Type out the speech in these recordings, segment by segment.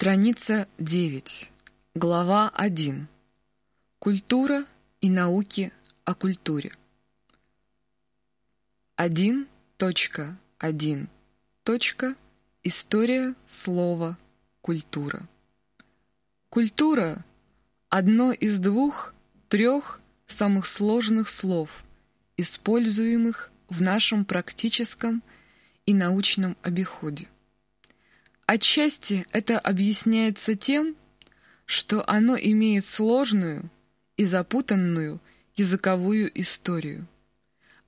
Страница 9. Глава 1. Культура и науки о культуре. 1.1. История слова «культура». Культура – одно из двух-трех самых сложных слов, используемых в нашем практическом и научном обиходе. Отчасти это объясняется тем, что оно имеет сложную и запутанную языковую историю,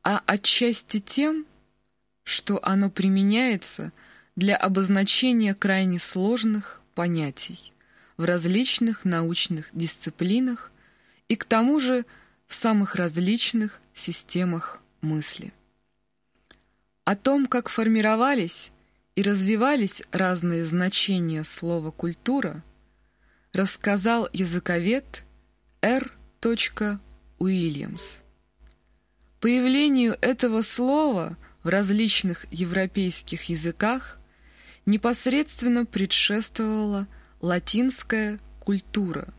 а отчасти тем, что оно применяется для обозначения крайне сложных понятий в различных научных дисциплинах и к тому же в самых различных системах мысли. О том, как формировались и развивались разные значения слова «культура», рассказал языковед Р. Уильямс. Появлению этого слова в различных европейских языках непосредственно предшествовала латинская культура,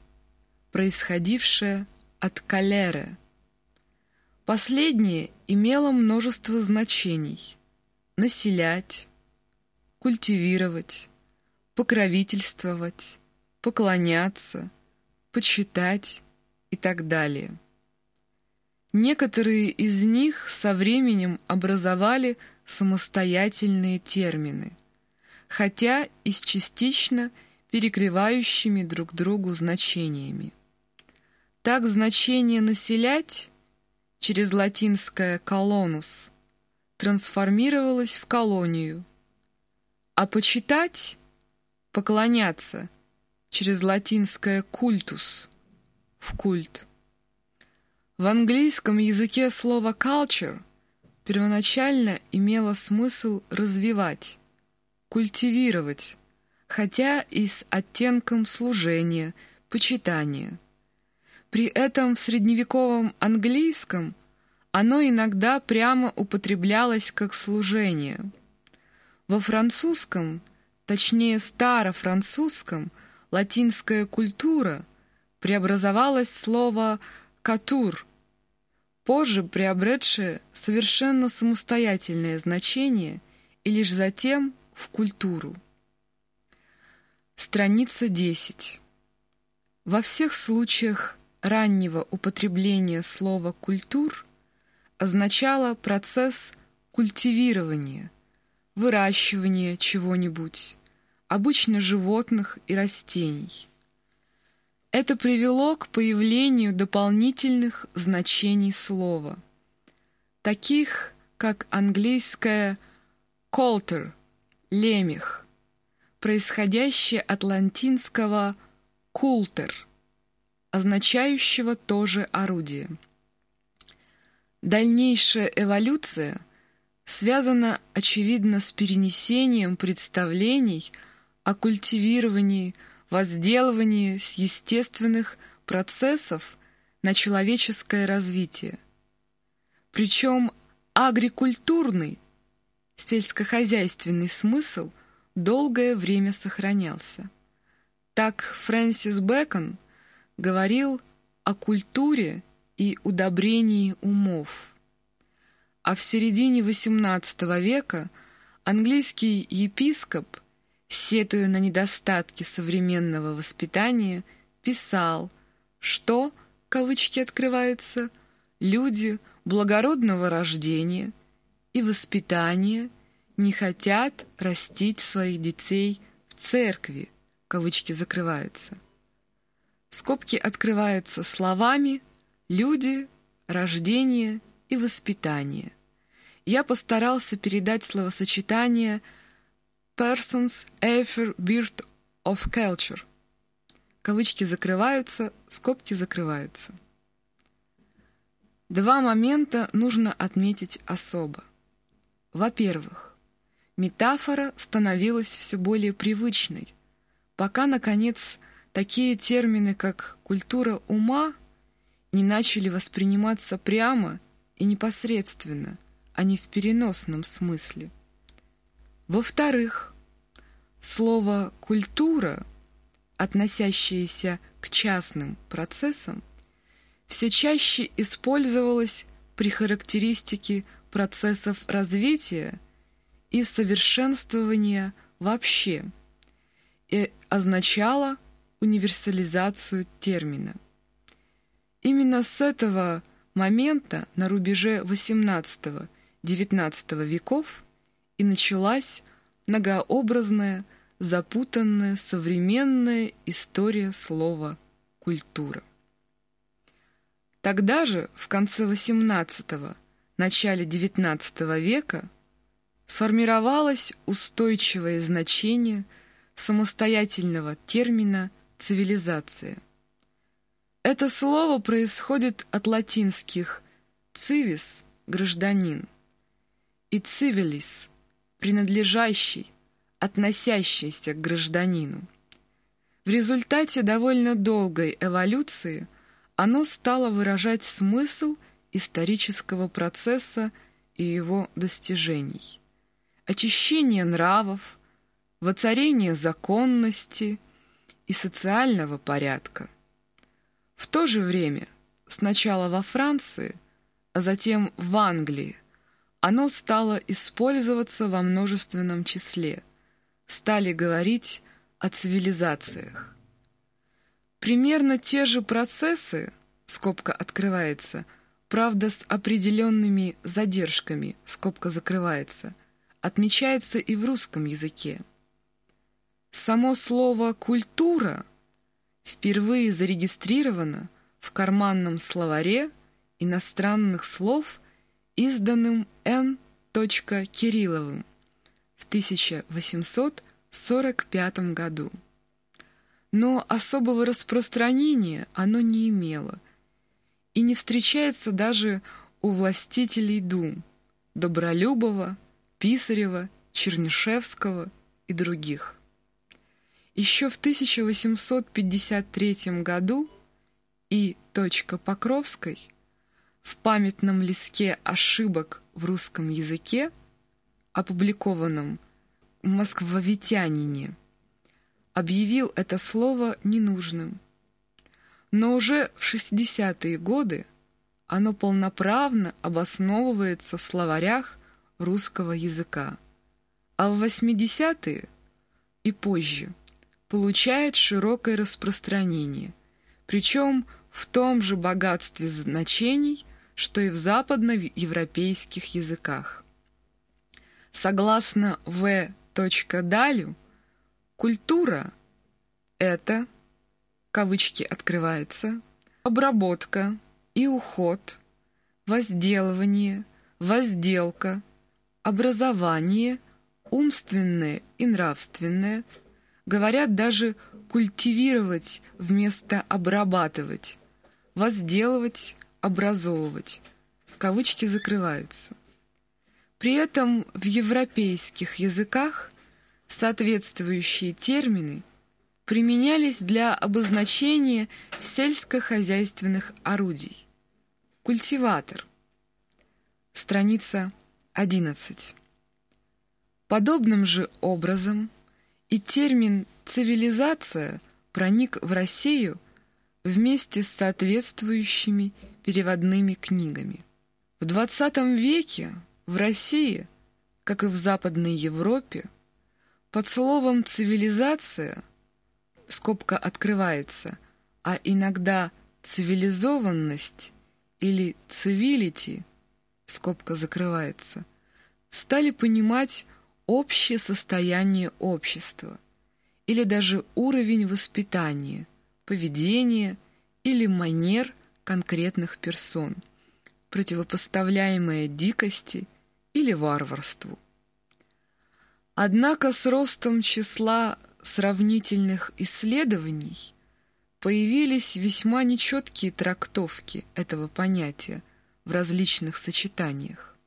происходившая от калеры. Последнее имело множество значений – населять, культивировать, покровительствовать, поклоняться, почитать и так далее. Некоторые из них со временем образовали самостоятельные термины, хотя и с частично перекрывающими друг другу значениями. Так значение «населять» через латинское «колонус» трансформировалось в колонию – а почитать, поклоняться через латинское «культус» — в культ. В английском языке слово «culture» первоначально имело смысл развивать, культивировать, хотя и с оттенком служения, почитания. При этом в средневековом английском оно иногда прямо употреблялось как служение – во французском, точнее старофранцузском, латинская культура преобразовалась в слово «катур», позже приобретшее совершенно самостоятельное значение и лишь затем в культуру. Страница 10. Во всех случаях раннего употребления слова «культур» означало процесс культивирования – выращивание чего-нибудь, обычно животных и растений. Это привело к появлению дополнительных значений слова, таких как английское «колтер» — «лемех», происходящее от латинского «култер», означающего тоже орудие. Дальнейшая эволюция — связано, очевидно, с перенесением представлений о культивировании, возделывании с естественных процессов на человеческое развитие. Причем агрикультурный, сельскохозяйственный смысл долгое время сохранялся. Так Фрэнсис Бэкон говорил о культуре и удобрении умов а в середине XVIII века английский епископ, сетуя на недостатки современного воспитания, писал, что, кавычки открываются, люди благородного рождения и воспитания не хотят растить своих детей в церкви, кавычки закрываются. Скобки открываются словами «люди», «рождение» и воспитание. Я постарался передать словосочетание «persons after birth of culture». Кавычки закрываются, скобки закрываются. Два момента нужно отметить особо. Во-первых, метафора становилась все более привычной, пока, наконец, такие термины, как «культура ума» не начали восприниматься прямо и непосредственно, а не в переносном смысле. Во-вторых, слово «культура» относящееся к частным процессам, все чаще использовалось при характеристике процессов развития и совершенствования вообще и означало универсализацию термина. Именно с этого момента на рубеже XVIII-XIX веков и началась многообразная, запутанная современная история слова «культура». Тогда же, в конце XVIII – начале XIX века, сформировалось устойчивое значение самостоятельного термина «цивилизация». Это слово происходит от латинских «civis» — «гражданин» и «civilis» — «принадлежащий», относящийся к гражданину. В результате довольно долгой эволюции оно стало выражать смысл исторического процесса и его достижений. Очищение нравов, воцарение законности и социального порядка. В то же время, сначала во Франции, а затем в Англии, оно стало использоваться во множественном числе – стали говорить о цивилизациях. Примерно те же процессы, скобка открывается, правда с определенными задержками, скобка закрывается, отмечается и в русском языке. Само слово «культура» впервые зарегистрировано в карманном словаре иностранных слов, изданным Н. Кирилловым в 1845 году. Но особого распространения оно не имело и не встречается даже у властителей дум Добролюбова, Писарева, Чернышевского и других. Еще в 1853 году И. Покровской в памятном листке ошибок в русском языке опубликованном в «Москвовитянине», объявил это слово ненужным. Но уже в 60-е годы оно полноправно обосновывается в словарях русского языка, а в 80-е и позже получает широкое распространение, причем в том же богатстве значений, что и в западноевропейских языках. Согласно В. Далю, культура — это, кавычки открываются, обработка и уход, возделывание, возделка, образование, умственное и нравственное, говорят даже культивировать вместо обрабатывать, возделывать, образовывать. Кавычки закрываются. При этом в европейских языках соответствующие термины применялись для обозначения сельскохозяйственных орудий. Культиватор. Страница 11. Подобным же образом и термин «цивилизация» проник в Россию вместе с соответствующими переводными книгами. В XX веке в России, как и в Западной Европе, под словом «цивилизация» скобка открывается, а иногда «цивилизованность» или «цивилити» скобка закрывается, стали понимать общее состояние общества или даже уровень воспитания, поведения или манер конкретных персон, противопоставляемые дикости или варварству. Однако с ростом числа сравнительных исследований появились весьма нечеткие трактовки этого понятия в различных сочетаниях.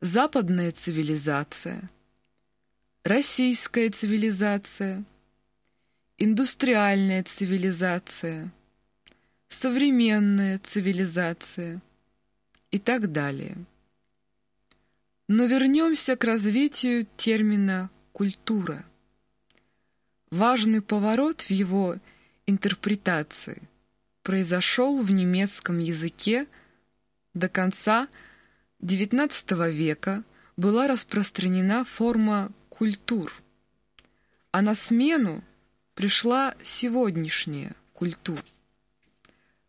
Западная цивилизация, российская цивилизация, индустриальная цивилизация, современная цивилизация и так далее. Но вернемся к развитию термина «культура». Важный поворот в его интерпретации произошел в немецком языке до конца XIX века была распространена форма культур, а на смену пришла сегодняшняя культура.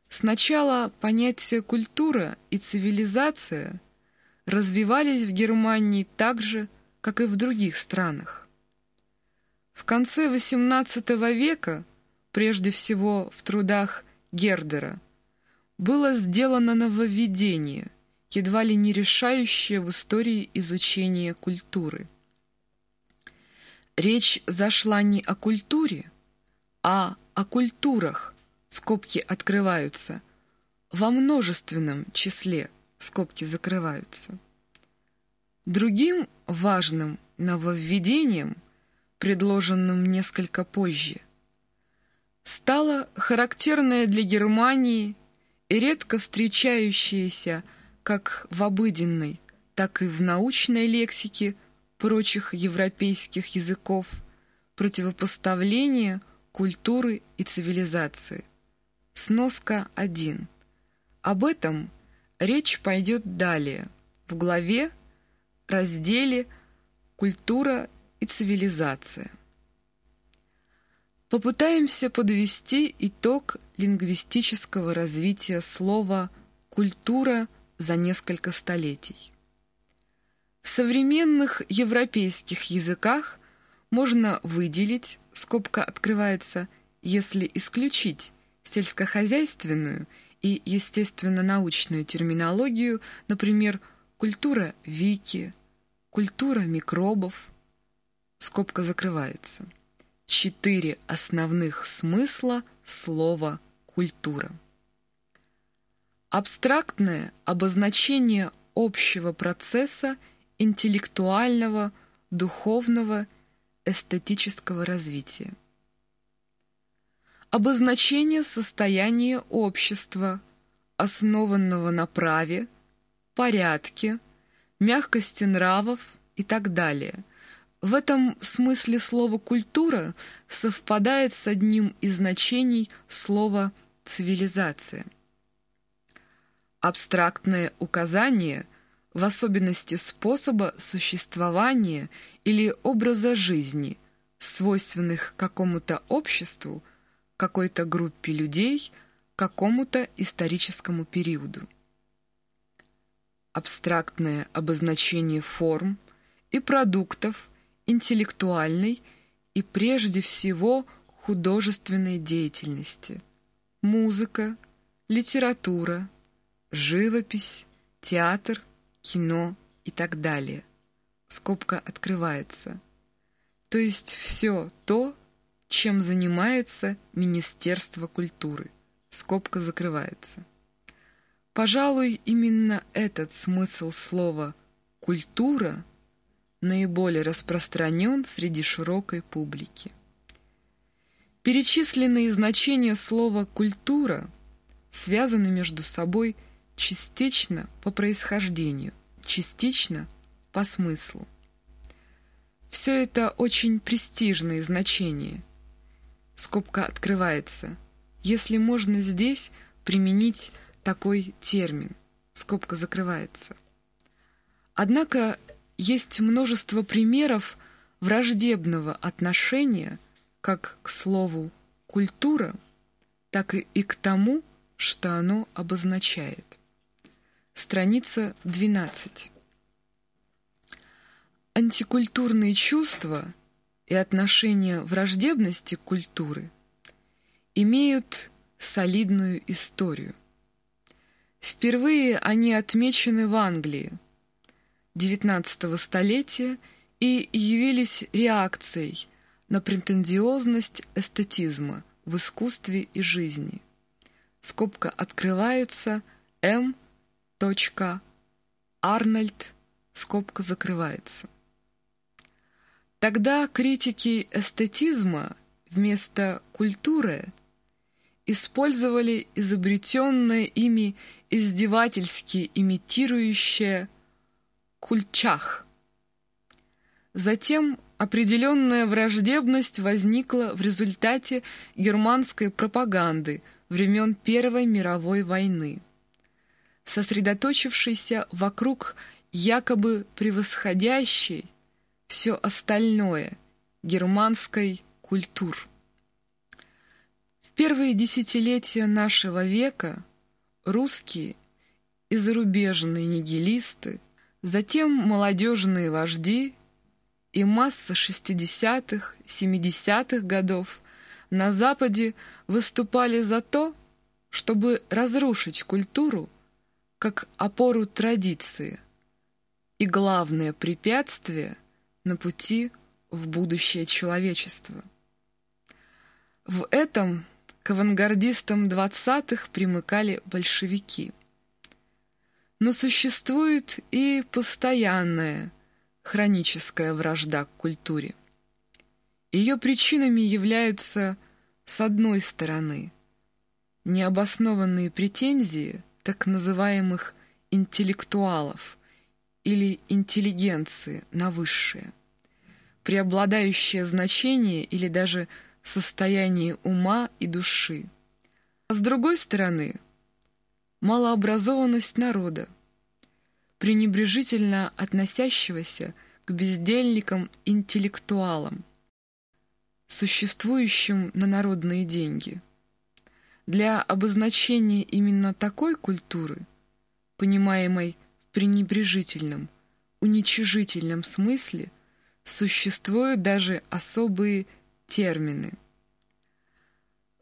Сначала понятия культура и цивилизация развивались в Германии так же, как и в других странах. В конце XVIII века, прежде всего в трудах Гердера, было сделано нововведение, едва ли не решающее в истории изучения культуры. Речь зашла не о культуре, а о культурах, скобки открываются, во множественном числе скобки закрываются. Другим важным нововведением – предложенным несколько позже, стало характерное для Германии и редко встречающееся как в обыденной, так и в научной лексике прочих европейских языков противопоставление культуры и цивилизации. Сноска 1. Об этом речь пойдет далее, в главе, разделе «Культура и цивилизация. Попытаемся подвести итог лингвистического развития слова «культура» за несколько столетий. В современных европейских языках можно выделить, скобка открывается, если исключить сельскохозяйственную и естественно-научную терминологию, например, культура вики, культура микробов, скобка закрывается. Четыре основных смысла слова «культура». Абстрактное обозначение общего процесса интеллектуального, духовного, эстетического развития. Обозначение состояния общества, основанного на праве, порядке, мягкости нравов и так далее – в этом смысле слово «культура» совпадает с одним из значений слова «цивилизация». Абстрактное указание, в особенности способа существования или образа жизни, свойственных какому-то обществу, какой-то группе людей, какому-то историческому периоду. Абстрактное обозначение форм и продуктов – интеллектуальной и прежде всего художественной деятельности. Музыка, литература, живопись, театр, кино и так далее. Скобка открывается. То есть все то, чем занимается Министерство культуры. Скобка закрывается. Пожалуй, именно этот смысл слова «культура» наиболее распространен среди широкой публики. Перечисленные значения слова «культура» связаны между собой частично по происхождению, частично по смыслу. Все это очень престижные значения. Скобка открывается. Если можно здесь применить такой термин. Скобка закрывается. Однако есть множество примеров враждебного отношения как к слову «культура», так и к тому, что оно обозначает. Страница 12. Антикультурные чувства и отношения враждебности к культуре имеют солидную историю. Впервые они отмечены в Англии – XIX столетия и явились реакцией на претензиозность эстетизма в искусстве и жизни. Скобка открывается М. Арнольд, скобка закрывается. Тогда критики эстетизма вместо культуры использовали изобретенное ими издевательски имитирующее кульчах. Затем Определенная враждебность возникла в результате германской пропаганды времен Первой мировой войны, сосредоточившейся вокруг якобы превосходящей все остальное германской культуры. В первые десятилетия нашего века русские и зарубежные нигилисты, затем молодежные вожди и масса 60-х, 70-х годов на Западе выступали за то, чтобы разрушить культуру как опору традиции и главное препятствие на пути в будущее человечества. В этом к авангардистам 20-х примыкали большевики. Но существует и постоянная хроническая вражда к культуре. Ее причинами являются, с одной стороны, необоснованные претензии так называемых интеллектуалов или интеллигенции на высшее, преобладающее значение или даже состояние ума и души. А с другой стороны, малообразованность народа, пренебрежительно относящегося к бездельникам-интеллектуалам, существующим на народные деньги. Для обозначения именно такой культуры, понимаемой в пренебрежительном, уничижительном смысле, существуют даже особые термины.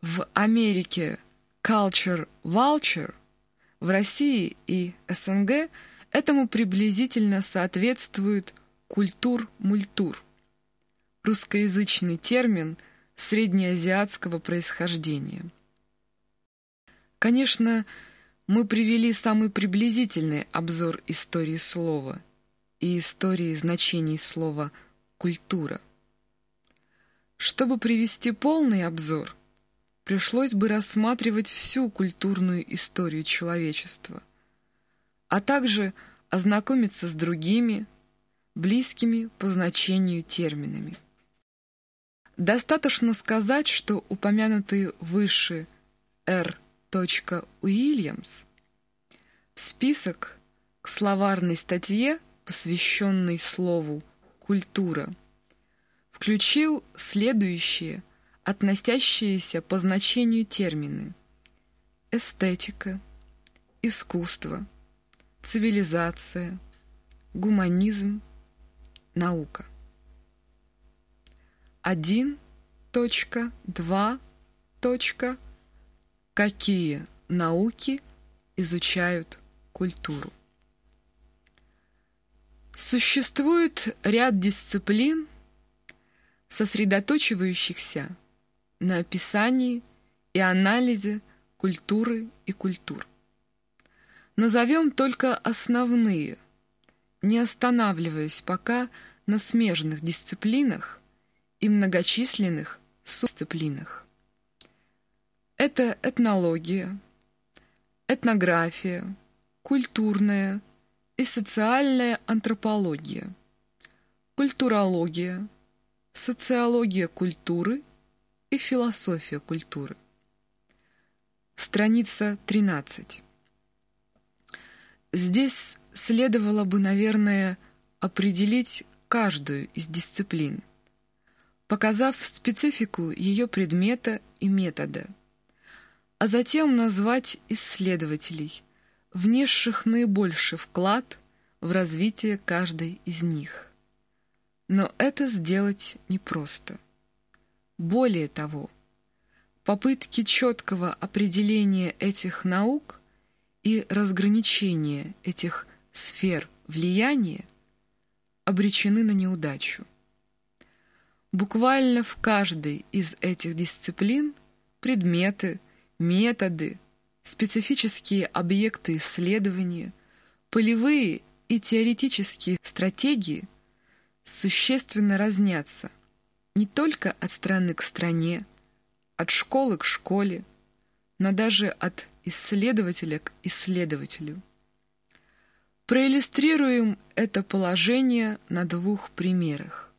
В Америке culture vulture, в России и СНГ этому приблизительно соответствует культур-мультур, русскоязычный термин среднеазиатского происхождения. Конечно, мы привели самый приблизительный обзор истории слова и истории значений слова «культура». Чтобы привести полный обзор, пришлось бы рассматривать всю культурную историю человечества, а также ознакомиться с другими, близкими по значению терминами. Достаточно сказать, что упомянутый выше Р. Уильямс в список к словарной статье, посвященной слову «культура», включил следующие, относящиеся по значению термины эстетика, искусство, цивилизация, гуманизм, наука. 1.2. Какие науки изучают культуру? Существует ряд дисциплин, сосредоточивающихся на описании и анализе культуры и культур. Назовем только основные, не останавливаясь пока на смежных дисциплинах и многочисленных субдисциплинах. Это этнология, этнография, культурная и социальная антропология, культурология, социология культуры и философия культуры. Страница 13. Здесь следовало бы, наверное, определить каждую из дисциплин, показав специфику ее предмета и метода, а затем назвать исследователей, внесших наибольший вклад в развитие каждой из них. Но это сделать непросто. Более того, попытки четкого определения этих наук и разграничения этих сфер влияния обречены на неудачу. Буквально в каждой из этих дисциплин предметы, методы, специфические объекты исследования, полевые и теоретические стратегии существенно разнятся не только от страны к стране, от школы к школе, но даже от исследователя к исследователю. Проиллюстрируем это положение на двух примерах.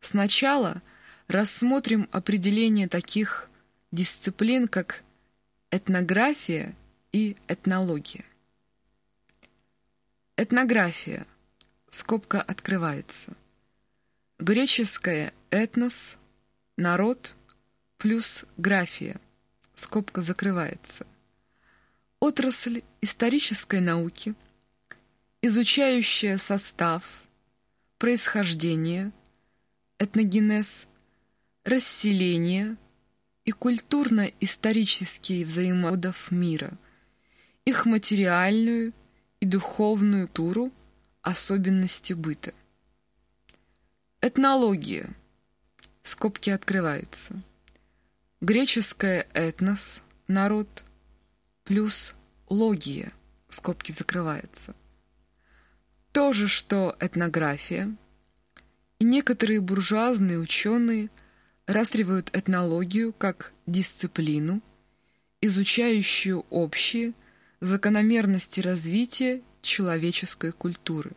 Сначала рассмотрим определение таких дисциплин, как этнография и этнология. Этнография. Скобка открывается. Греческое «этнос» — народ плюс графия. Скобка закрывается. Отрасль исторической науки, изучающая состав, происхождение, этногенез, расселение и культурно-исторические взаимодов мира, их материальную и духовную туру, особенности быта. Этнология. Скобки открываются. Греческое «этнос» — народ, плюс логия, скобки закрываются. То же, что этнография. И некоторые буржуазные ученые рассматривают этнологию как дисциплину, изучающую общие закономерности развития человеческой культуры,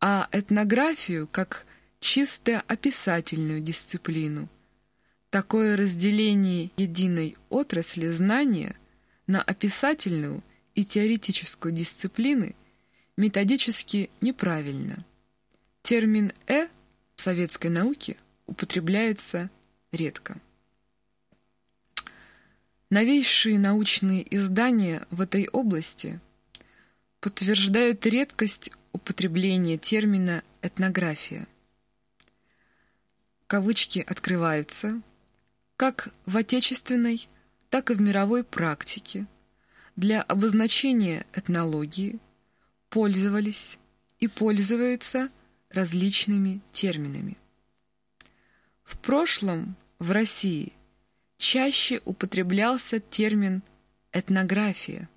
а этнографию как чисто описательную дисциплину. Такое разделение единой отрасли знания на описательную и теоретическую дисциплины методически неправильно. Термин «э» в советской науке употребляется редко. Новейшие научные издания в этой области подтверждают редкость употребления термина «этнография» кавычки открываются, как в отечественной, так и в мировой практике для обозначения этнологии пользовались и пользуются различными терминами. В прошлом в России чаще употреблялся термин «этнография».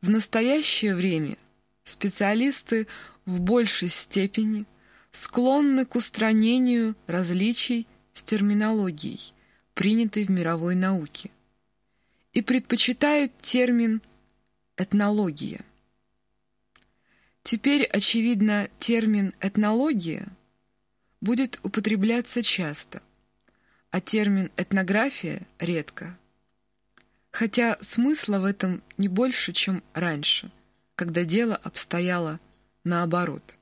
В настоящее время специалисты в большей степени склонны к устранению различий с терминологией, принятой в мировой науке, и предпочитают термин «этнология». Теперь, очевидно, термин «этнология» будет употребляться часто, а термин «этнография» — редко. Хотя смысла в этом не больше, чем раньше, когда дело обстояло наоборот.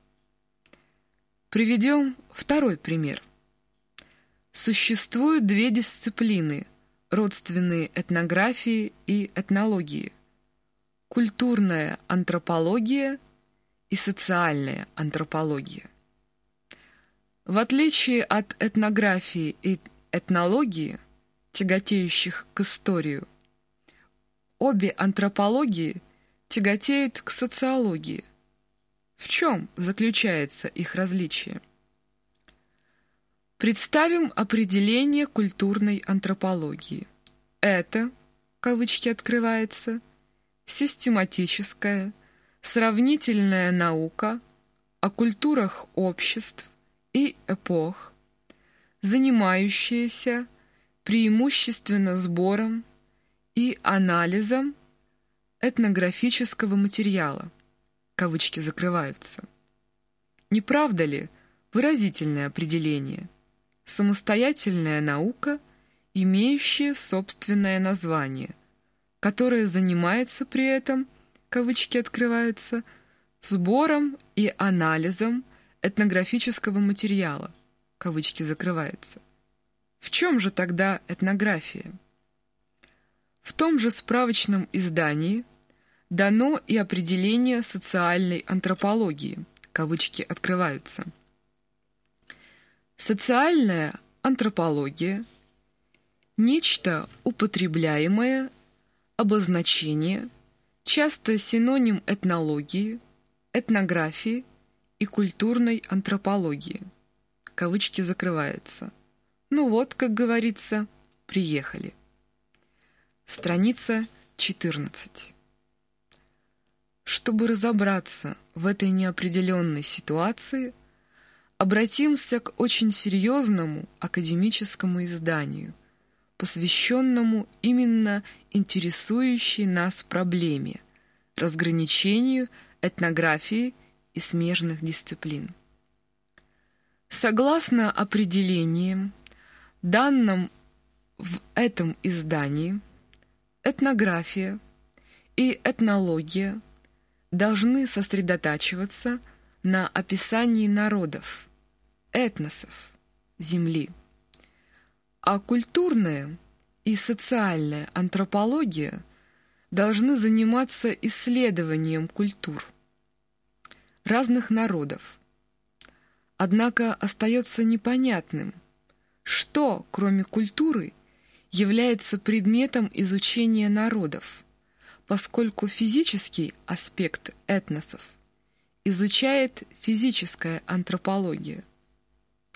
Приведем второй пример. Существуют две дисциплины, родственные этнографии и этнологии. Культурная антропология и социальная антропология. В отличие от этнографии и этнологии, тяготеющих к историю, обе антропологии тяготеют к социологии, в чем заключается их различие? Представим определение культурной антропологии. Это, кавычки открывается, систематическая, сравнительная наука о культурах обществ и эпох, занимающаяся преимущественно сбором и анализом этнографического материала – кавычки закрываются. Не правда ли выразительное определение? Самостоятельная наука, имеющая собственное название, которое занимается при этом, кавычки открываются, сбором и анализом этнографического материала, кавычки закрываются. В чем же тогда этнография? В том же справочном издании дано и определение социальной антропологии, кавычки открываются. Социальная антропология – нечто употребляемое, обозначение, часто синоним этнологии, этнографии и культурной антропологии. Кавычки закрываются. Ну вот, как говорится, приехали. Страница 14. Чтобы разобраться в этой неопределенной ситуации, обратимся к очень серьезному академическому изданию, посвященному именно интересующей нас проблеме – разграничению этнографии и смежных дисциплин. Согласно определениям, данным в этом издании, этнография и этнология должны сосредотачиваться на описании народов, этносов, земли. А культурная и социальная антропология должны заниматься исследованием культур разных народов. Однако остается непонятным, что, кроме культуры, является предметом изучения народов, поскольку физический аспект этносов изучает физическая антропология.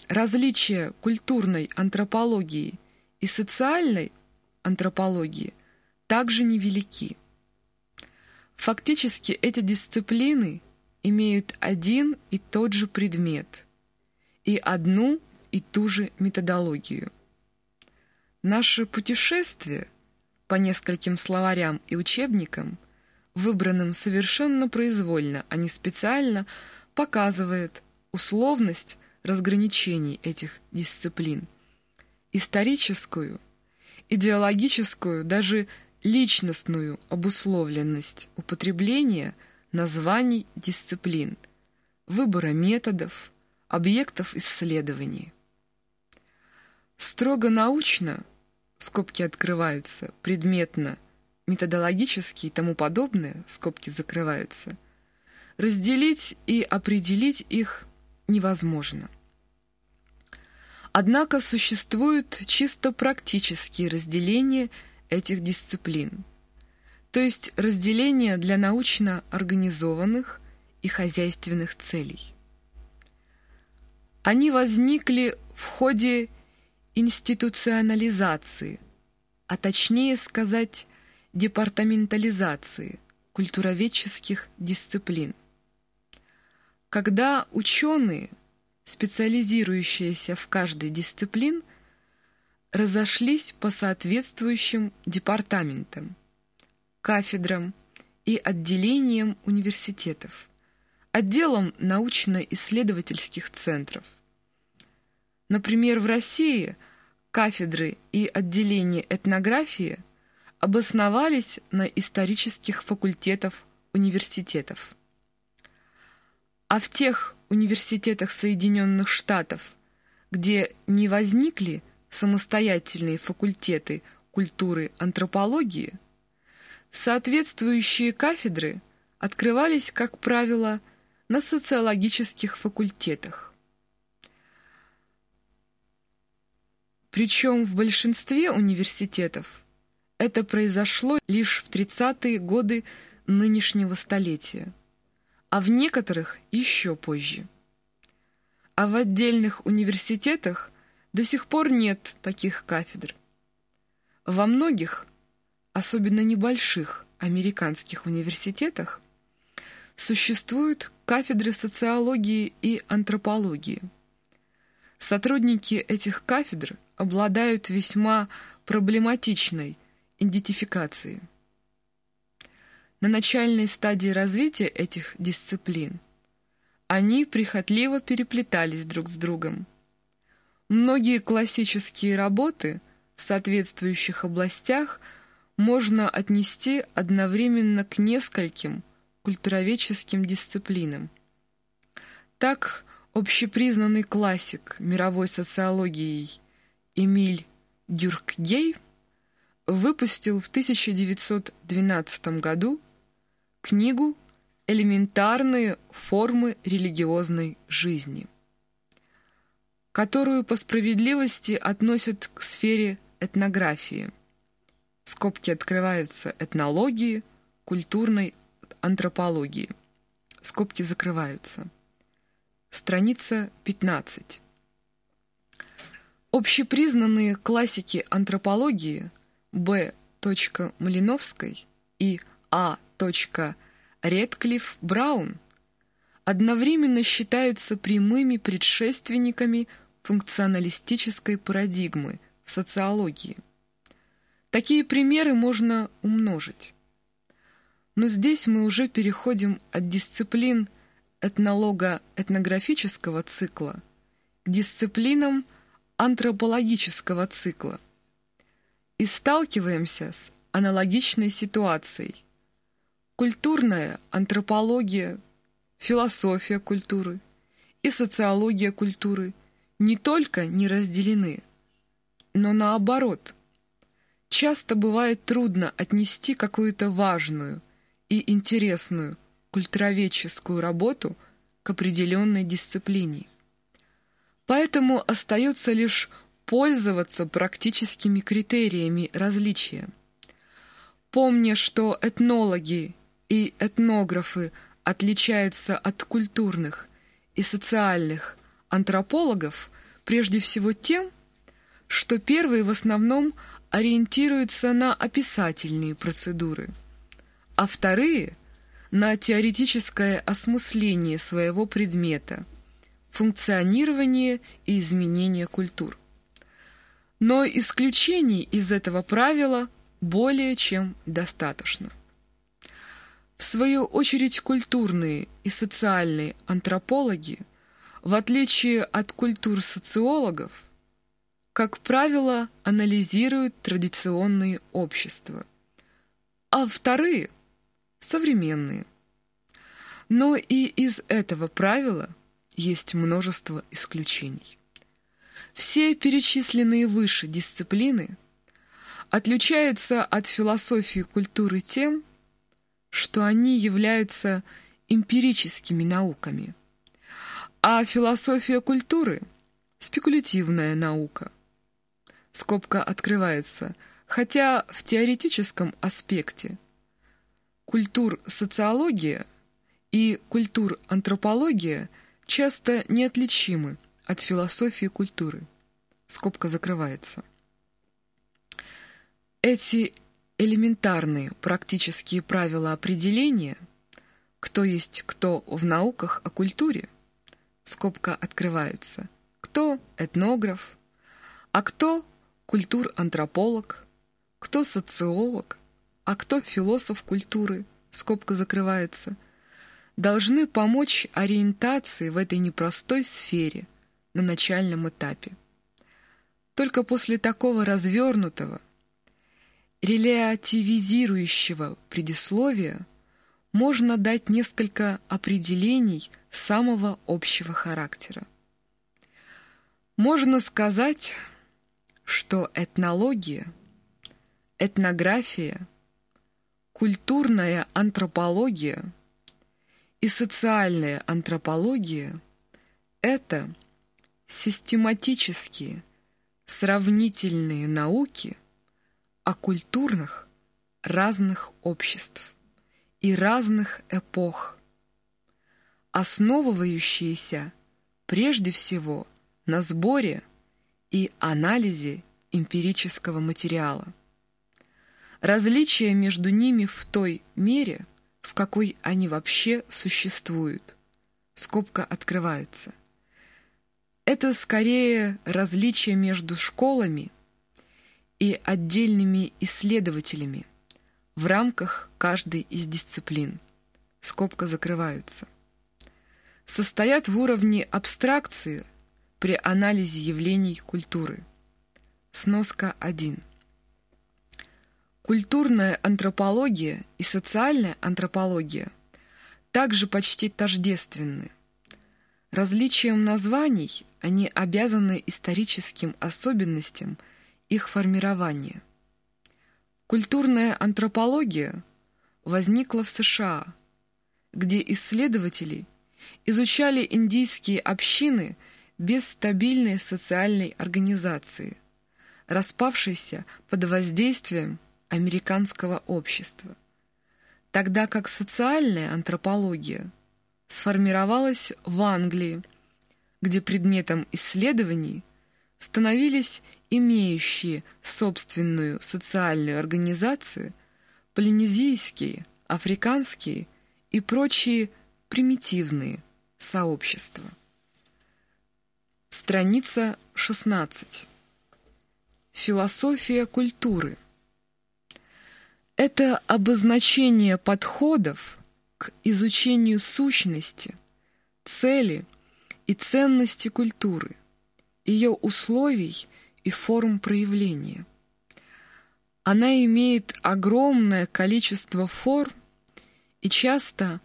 Различия культурной антропологии и социальной антропологии также невелики. Фактически эти дисциплины имеют один и тот же предмет и одну и ту же методологию. Наше путешествие по нескольким словарям и учебникам, выбранным совершенно произвольно, а не специально, показывает условность разграничений этих дисциплин, историческую, идеологическую, даже личностную обусловленность употребления названий дисциплин, выбора методов, объектов исследований. Строго научно, скобки открываются, предметно, методологически и тому подобное, скобки закрываются, разделить и определить их невозможно. Однако существуют чисто практические разделения этих дисциплин, то есть разделения для научно организованных и хозяйственных целей. Они возникли в ходе институционализации, а точнее сказать, департаментализации культуроведческих дисциплин. Когда ученые, специализирующиеся в каждой дисциплин, разошлись по соответствующим департаментам, кафедрам и отделениям университетов, отделам научно-исследовательских центров. Например, в России кафедры и отделения этнографии обосновались на исторических факультетах университетов. А в тех университетах Соединенных Штатов, где не возникли самостоятельные факультеты культуры антропологии, соответствующие кафедры открывались, как правило, на социологических факультетах. Причем в большинстве университетов это произошло лишь в 30-е годы нынешнего столетия, а в некоторых еще позже. А в отдельных университетах до сих пор нет таких кафедр. Во многих, особенно небольших американских университетах, существуют кафедры социологии и антропологии. Сотрудники этих кафедр обладают весьма проблематичной идентификацией. На начальной стадии развития этих дисциплин они прихотливо переплетались друг с другом. Многие классические работы в соответствующих областях можно отнести одновременно к нескольким культуроведческим дисциплинам. Так, общепризнанный классик мировой социологии Эмиль Дюркгей выпустил в 1912 году книгу «Элементарные формы религиозной жизни», которую по справедливости относят к сфере этнографии. Скобки открываются этнологии, культурной антропологии. Скобки закрываются. Страница 15. Общепризнанные классики антропологии Б. Малиновской и А. Редклифф Браун одновременно считаются прямыми предшественниками функционалистической парадигмы в социологии. Такие примеры можно умножить. Но здесь мы уже переходим от дисциплин этнолога-этнографического цикла к дисциплинам антропологического цикла и сталкиваемся с аналогичной ситуацией. Культурная антропология, философия культуры и социология культуры не только не разделены, но наоборот. Часто бывает трудно отнести какую-то важную и интересную культуроведческую работу к определенной дисциплине. Поэтому остается лишь пользоваться практическими критериями различия. Помня, что этнологи и этнографы отличаются от культурных и социальных антропологов прежде всего тем, что первые в основном ориентируются на описательные процедуры, а вторые – на теоретическое осмысление своего предмета, функционирование и изменение культур. Но исключений из этого правила более чем достаточно. В свою очередь культурные и социальные антропологи, в отличие от культур социологов, как правило, анализируют традиционные общества, а вторые – современные. Но и из этого правила есть множество исключений. Все перечисленные выше дисциплины отличаются от философии культуры тем, что они являются эмпирическими науками, а философия культуры – спекулятивная наука. Скобка открывается, хотя в теоретическом аспекте культур-социология и культур-антропология часто неотличимы – от философии культуры. Скобка закрывается. Эти элементарные практические правила определения, кто есть кто в науках о культуре, скобка открываются, кто этнограф, а кто культур-антрополог, кто социолог, а кто философ культуры, скобка закрывается, должны помочь ориентации в этой непростой сфере – на начальном этапе. Только после такого развернутого, релятивизирующего предисловия можно дать несколько определений самого общего характера. Можно сказать, что этнология, этнография, культурная антропология и социальная антропология – это – систематические, сравнительные науки о культурных разных обществ и разных эпох, основывающиеся прежде всего на сборе и анализе эмпирического материала. Различия между ними в той мере, в какой они вообще существуют. Скобка открывается – это скорее различие между школами и отдельными исследователями в рамках каждой из дисциплин. Скобка закрываются. Состоят в уровне абстракции при анализе явлений культуры. Сноска 1. Культурная антропология и социальная антропология также почти тождественны. Различием названий они обязаны историческим особенностям их формирования. Культурная антропология возникла в США, где исследователи изучали индийские общины без стабильной социальной организации, распавшейся под воздействием американского общества, тогда как социальная антропология – сформировалась в Англии, где предметом исследований становились имеющие собственную социальную организацию полинезийские, африканские и прочие примитивные сообщества. Страница 16. Философия культуры. Это обозначение подходов к изучению сущности, цели и ценности культуры, ее условий и форм проявления. Она имеет огромное количество форм и часто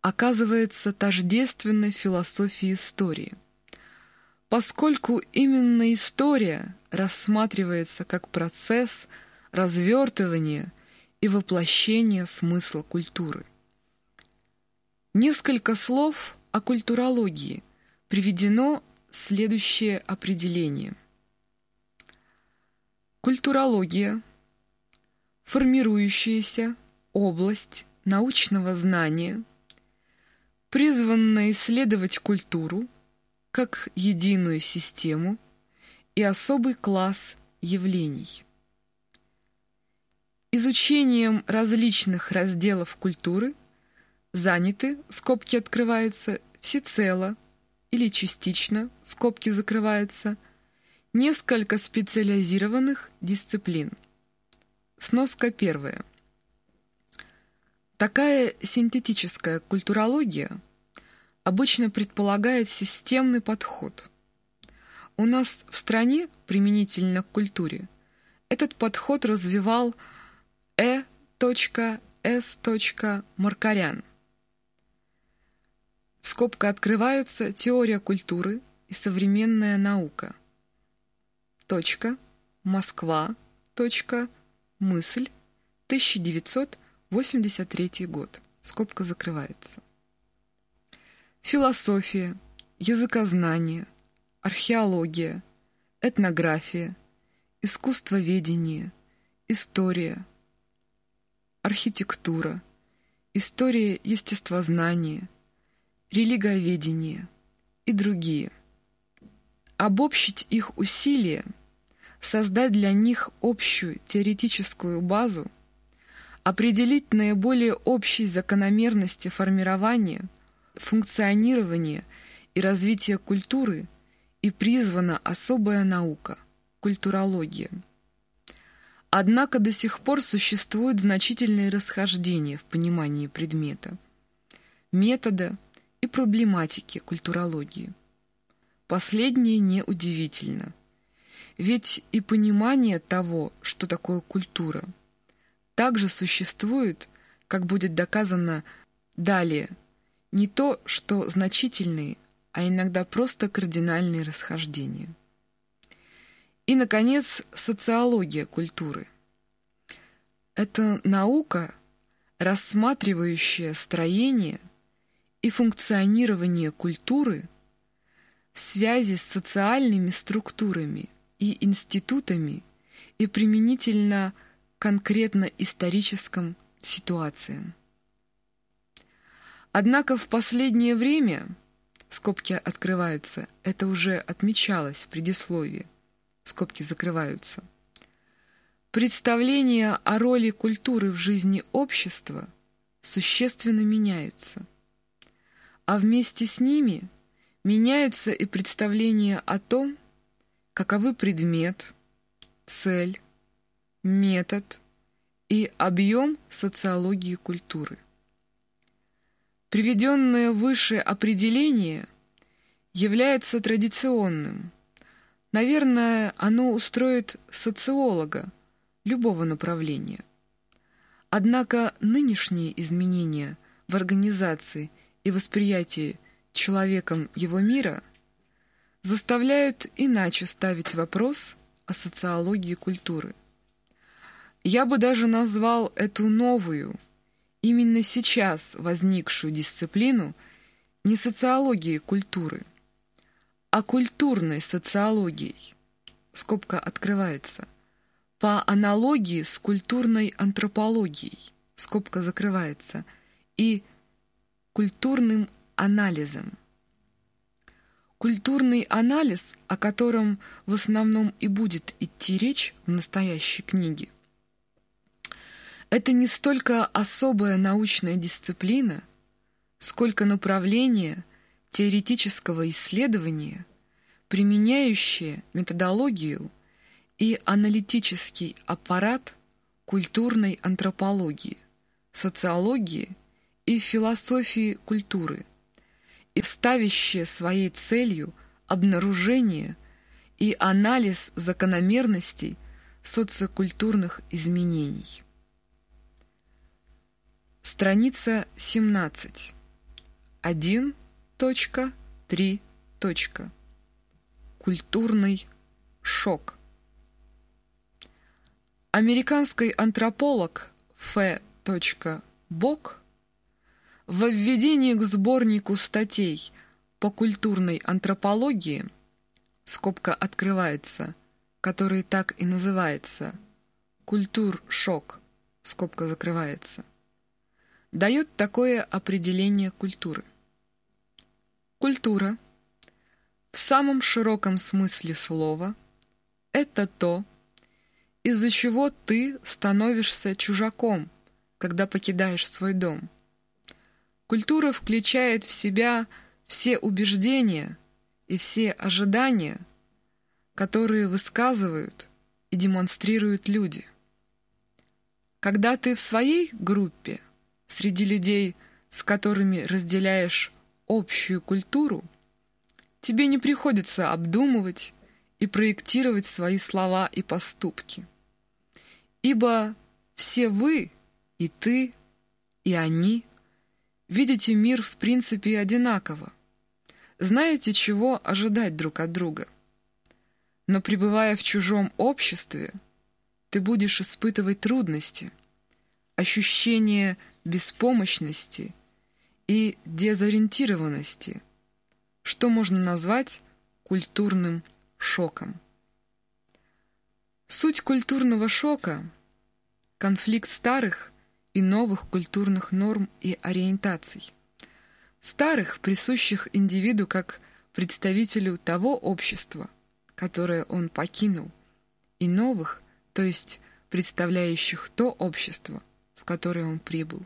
оказывается тождественной философии истории, поскольку именно история рассматривается как процесс развертывания и воплощения смысла культуры. Несколько слов о культурологии приведено следующее определение. Культурология – формирующаяся область научного знания, призванная исследовать культуру как единую систему и особый класс явлений. Изучением различных разделов культуры заняты, скобки открываются, всецело или частично, скобки закрываются, несколько специализированных дисциплин. Сноска первая. Такая синтетическая культурология обычно предполагает системный подход. У нас в стране, применительно к культуре, этот подход развивал Э. С. Маркарян – Скобка открываются «Теория культуры и современная наука». Точка. Москва. Точка. Мысль. 1983 год. Скобка закрывается. Философия, языкознание, археология, этнография, искусствоведение, история, архитектура, история естествознания – религоведение и другие. Обобщить их усилия, создать для них общую теоретическую базу, определить наиболее общие закономерности формирования, функционирования и развития культуры и призвана особая наука – культурология. Однако до сих пор существуют значительные расхождения в понимании предмета, метода и проблематики культурологии. Последнее неудивительно, ведь и понимание того, что такое культура, также существует, как будет доказано далее, не то, что значительные, а иногда просто кардинальные расхождения. И, наконец, социология культуры. Это наука, рассматривающая строение – и функционирование культуры в связи с социальными структурами и институтами и применительно конкретно историческим ситуациям. Однако в последнее время, скобки открываются, это уже отмечалось в предисловии, скобки закрываются, представления о роли культуры в жизни общества существенно меняются – а вместе с ними меняются и представления о том, каковы предмет, цель, метод и объем социологии культуры. Приведенное выше определение является традиционным. Наверное, оно устроит социолога любого направления. Однако нынешние изменения в организации – и восприятие человеком его мира заставляют иначе ставить вопрос о социологии культуры. Я бы даже назвал эту новую, именно сейчас возникшую дисциплину не социологией культуры, а культурной социологией. Скобка открывается. По аналогии с культурной антропологией. Скобка закрывается. И культурным анализом. Культурный анализ, о котором в основном и будет идти речь в настоящей книге, это не столько особая научная дисциплина, сколько направление теоретического исследования, применяющее методологию и аналитический аппарат культурной антропологии, социологии и философии культуры, и ставящее своей целью обнаружение и анализ закономерностей социокультурных изменений. Страница 17. 1.3. Культурный шок. Американский антрополог Ф. Бок во введении к сборнику статей по культурной антропологии скобка открывается, который так и называется «Культур-шок», скобка закрывается – дает такое определение культуры. Культура в самом широком смысле слова – это то, из-за чего ты становишься чужаком, когда покидаешь свой дом. Культура включает в себя все убеждения и все ожидания, которые высказывают и демонстрируют люди. Когда ты в своей группе – среди людей, с которыми разделяешь общую культуру, тебе не приходится обдумывать и проектировать свои слова и поступки. Ибо все вы, и ты, и они, видите мир в принципе одинаково, знаете, чего ожидать друг от друга. Но пребывая в чужом обществе, ты будешь испытывать трудности, ощущение беспомощности и дезориентированности, что можно назвать культурным шоком. Суть культурного шока – конфликт старых и новых культурных норм и ориентаций. Старых, присущих индивиду как представителю того общества, которое он покинул, и новых, то есть представляющих то общество, в которое он прибыл.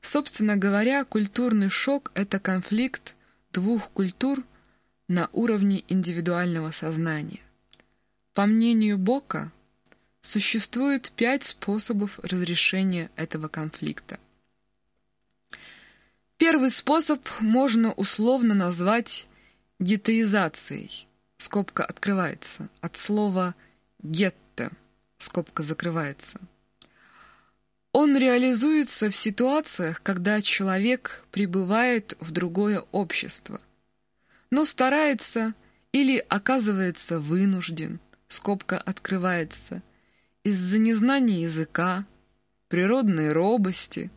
Собственно говоря, культурный шок — это конфликт двух культур на уровне индивидуального сознания. По мнению Бока, существует пять способов разрешения этого конфликта. Первый способ можно условно назвать гетеизацией, скобка открывается, от слова «гетто», скобка закрывается – он реализуется в ситуациях, когда человек прибывает в другое общество, но старается или оказывается вынужден, скобка открывается, из-за незнания языка, природной робости,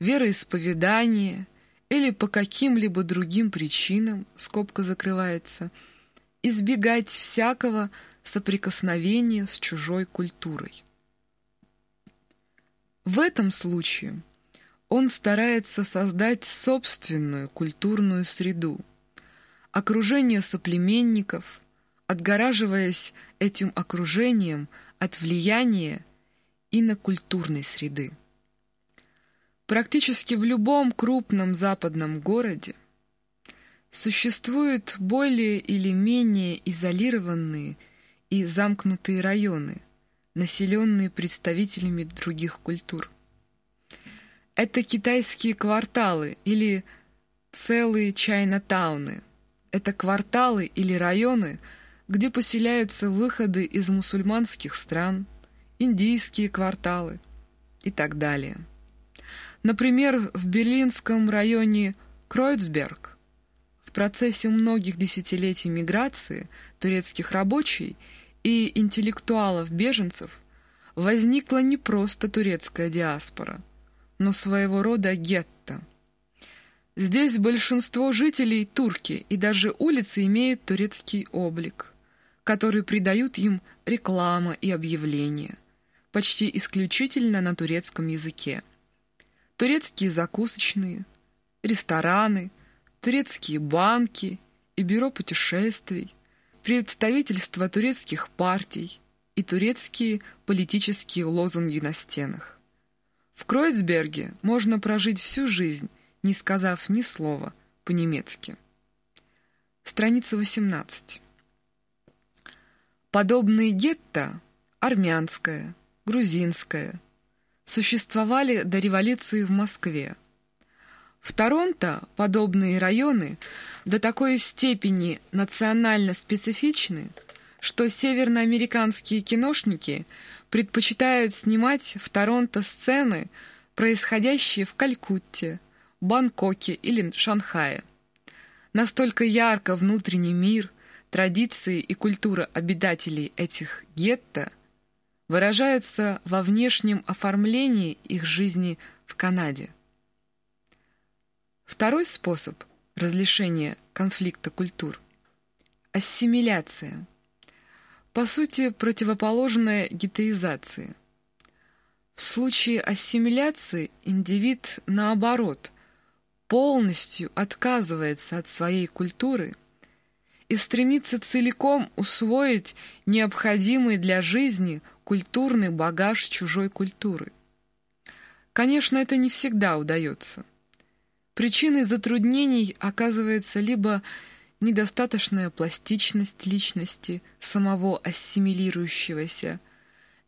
вероисповедания или по каким-либо другим причинам, скобка закрывается, избегать всякого соприкосновения с чужой культурой. В этом случае он старается создать собственную культурную среду, окружение соплеменников, отгораживаясь этим окружением от влияния инокультурной среды. Практически в любом крупном западном городе существуют более или менее изолированные и замкнутые районы – населенные представителями других культур. Это китайские кварталы или целые чайна-тауны. Это кварталы или районы, где поселяются выходы из мусульманских стран, индийские кварталы и так далее. Например, в берлинском районе Кройцберг в процессе многих десятилетий миграции турецких рабочих и интеллектуалов-беженцев возникла не просто турецкая диаспора, но своего рода гетто. Здесь большинство жителей турки, и даже улицы имеют турецкий облик, который придают им реклама и объявления, почти исключительно на турецком языке. Турецкие закусочные, рестораны, турецкие банки и бюро путешествий – представительства турецких партий и турецкие политические лозунги на стенах. В Кройцберге можно прожить всю жизнь, не сказав ни слова по-немецки. Страница 18. Подобные гетто – армянское, грузинское – существовали до революции в Москве. В Торонто подобные районы до такой степени национально специфичны, что северноамериканские киношники предпочитают снимать в Торонто сцены, происходящие в Калькутте, Бангкоке или Шанхае. Настолько ярко внутренний мир, традиции и культура обитателей этих гетто выражаются во внешнем оформлении их жизни в Канаде. Второй способ разрешения конфликта культур – ассимиляция. По сути, противоположная гетеизации. В случае ассимиляции индивид, наоборот, полностью отказывается от своей культуры и стремится целиком усвоить необходимый для жизни культурный багаж чужой культуры. Конечно, это не всегда удается – Причиной затруднений оказывается либо недостаточная пластичность личности самого ассимилирующегося,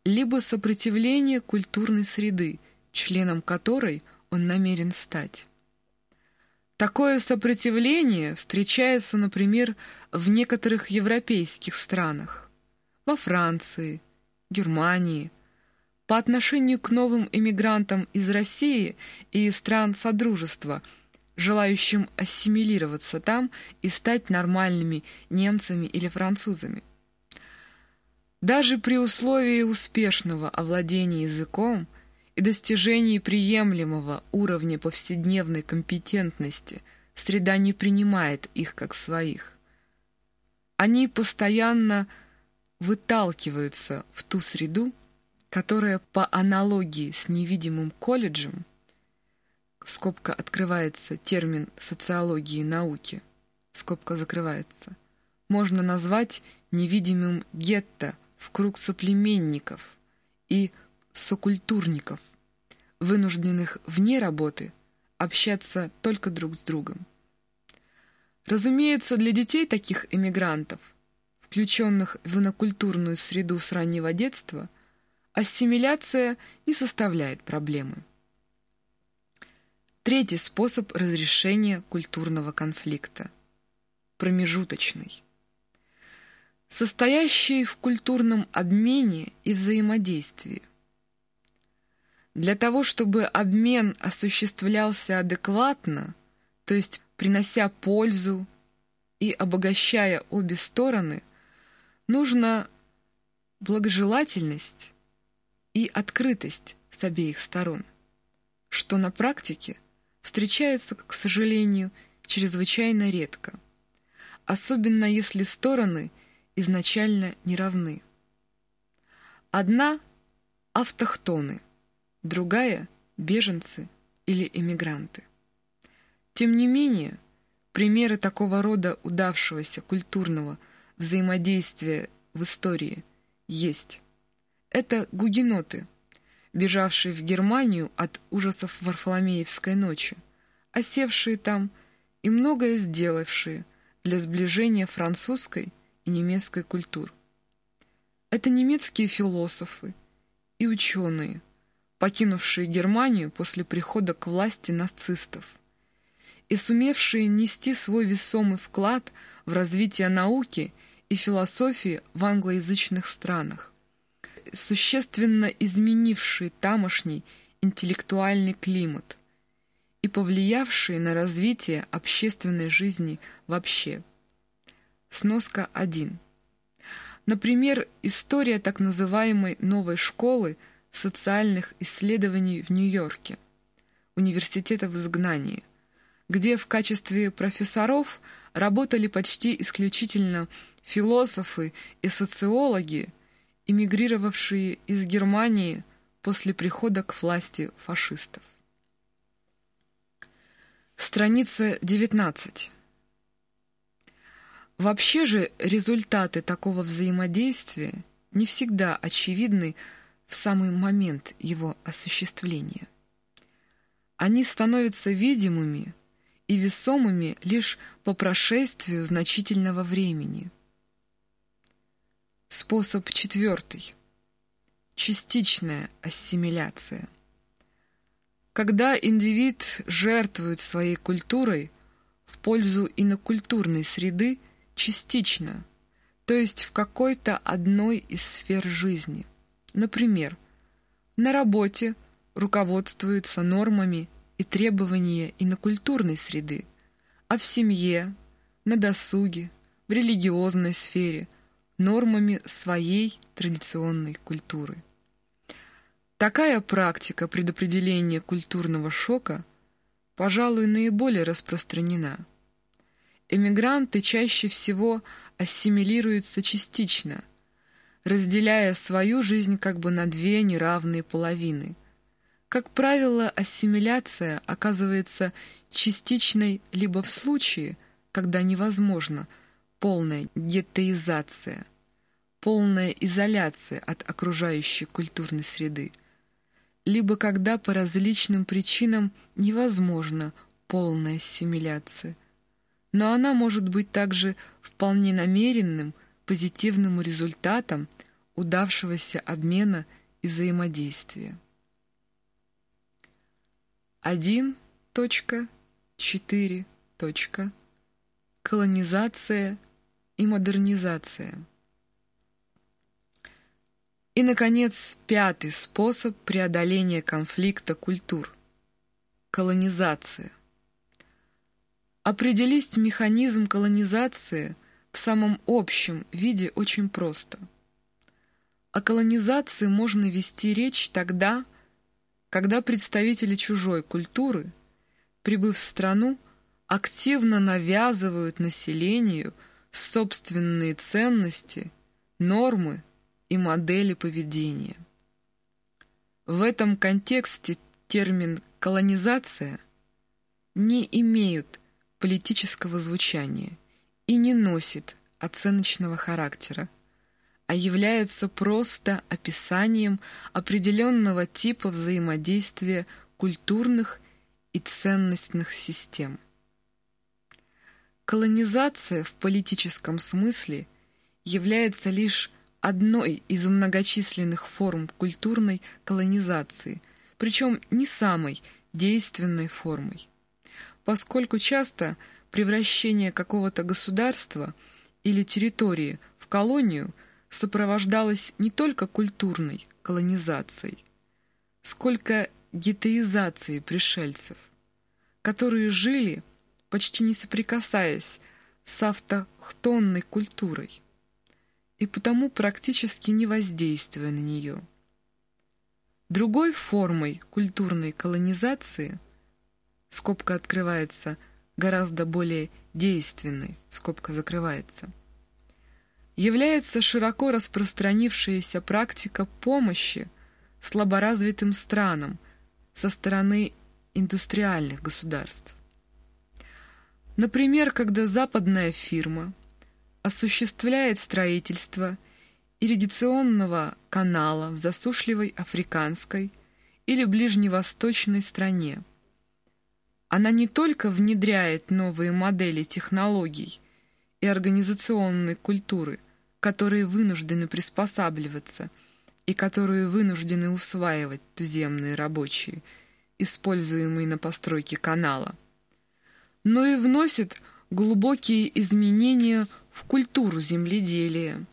либо сопротивление культурной среды, членом которой он намерен стать. Такое сопротивление встречается, например, в некоторых европейских странах, во Франции, Германии, по отношению к новым иммигрантам из России и стран Содружества – желающим ассимилироваться там и стать нормальными немцами или французами. Даже при условии успешного овладения языком и достижении приемлемого уровня повседневной компетентности среда не принимает их как своих. Они постоянно выталкиваются в ту среду, которая по аналогии с невидимым колледжем скобка открывается, термин социологии науки, скобка закрывается, можно назвать невидимым гетто в круг соплеменников и сокультурников, вынужденных вне работы общаться только друг с другом. Разумеется, для детей таких эмигрантов, включенных в инокультурную среду с раннего детства, ассимиляция не составляет проблемы. Третий способ разрешения культурного конфликта – промежуточный. Состоящий в культурном обмене и взаимодействии. Для того, чтобы обмен осуществлялся адекватно, то есть принося пользу и обогащая обе стороны, нужно благожелательность и открытость с обеих сторон, что на практике – встречается, к сожалению, чрезвычайно редко, особенно если стороны изначально не равны. Одна – автохтоны, другая – беженцы или эмигранты. Тем не менее, примеры такого рода удавшегося культурного взаимодействия в истории есть. Это гугеноты – бежавшие в Германию от ужасов Варфоломеевской ночи, осевшие там и многое сделавшие для сближения французской и немецкой культур. Это немецкие философы и ученые, покинувшие Германию после прихода к власти нацистов и сумевшие нести свой весомый вклад в развитие науки и философии в англоязычных странах существенно изменившие тамошний интеллектуальный климат и повлиявшие на развитие общественной жизни вообще. Сноска 1. Например, история так называемой «новой школы» социальных исследований в Нью-Йорке, университета в изгнании, где в качестве профессоров работали почти исключительно философы и социологи, эмигрировавшие из Германии после прихода к власти фашистов. Страница 19. Вообще же результаты такого взаимодействия не всегда очевидны в самый момент его осуществления. Они становятся видимыми и весомыми лишь по прошествию значительного времени – Способ четвертый. Частичная ассимиляция. Когда индивид жертвует своей культурой в пользу инокультурной среды частично, то есть в какой-то одной из сфер жизни. Например, на работе руководствуются нормами и требования инокультурной среды, а в семье, на досуге, в религиозной сфере нормами своей традиционной культуры. Такая практика предопределения культурного шока, пожалуй, наиболее распространена. Эмигранты чаще всего ассимилируются частично, разделяя свою жизнь как бы на две неравные половины. Как правило, ассимиляция оказывается частичной либо в случае, когда невозможно полная геттеизация, полная изоляция от окружающей культурной среды – либо когда по различным причинам невозможна полная ассимиляция. Но она может быть также вполне намеренным, позитивным результатом удавшегося обмена и взаимодействия. 1.4. Колонизация и модернизация. И, наконец, пятый способ преодоления конфликта культур – колонизация. Определить механизм колонизации в самом общем виде очень просто. О колонизации можно вести речь тогда, когда представители чужой культуры, прибыв в страну, активно навязывают населению собственные ценности, нормы и модели поведения. В этом контексте термин «колонизация» не имеют политического звучания и не носит оценочного характера, а являются просто описанием определенного типа взаимодействия культурных и ценностных систем. Колонизация в политическом смысле является лишь одной из многочисленных форм культурной колонизации, причем не самой действенной формой. Поскольку часто превращение какого-то государства или территории в колонию сопровождалось не только культурной колонизацией, сколько гетеизацией пришельцев, которые жили, почти не соприкасаясь с автохтонной культурой и потому практически не воздействуя на нее. Другой формой культурной колонизации, скобка открывается, гораздо более действенной, скобка закрывается, является широко распространившаяся практика помощи слаборазвитым странам со стороны индустриальных государств. Например, когда западная фирма – осуществляет строительство ирригационного канала в засушливой африканской или ближневосточной стране. Она не только внедряет новые модели технологий и организационной культуры, которые вынуждены приспосабливаться и которые вынуждены усваивать туземные рабочие, используемые на постройке канала, но и вносит глубокие изменения в культуру земледелия,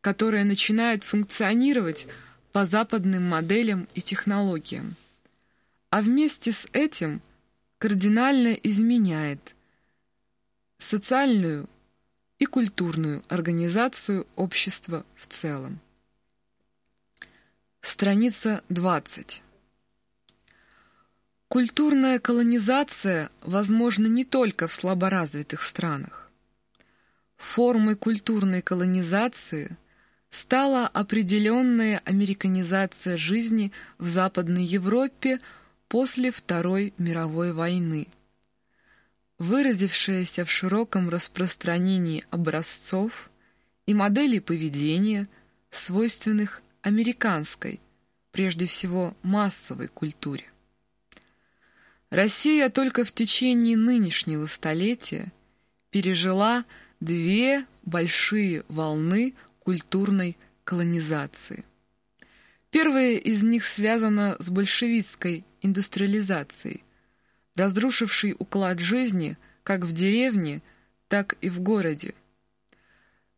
которая начинает функционировать по западным моделям и технологиям, а вместе с этим кардинально изменяет социальную и культурную организацию общества в целом. Страница 20. Культурная колонизация возможна не только в слаборазвитых странах. Формой культурной колонизации стала определенная американизация жизни в Западной Европе после Второй мировой войны, выразившаяся в широком распространении образцов и моделей поведения, свойственных американской, прежде всего массовой культуре. Россия только в течение нынешнего столетия пережила две большие волны культурной колонизации. Первое из них связано с большевистской индустриализацией, разрушившей уклад жизни как в деревне, так и в городе,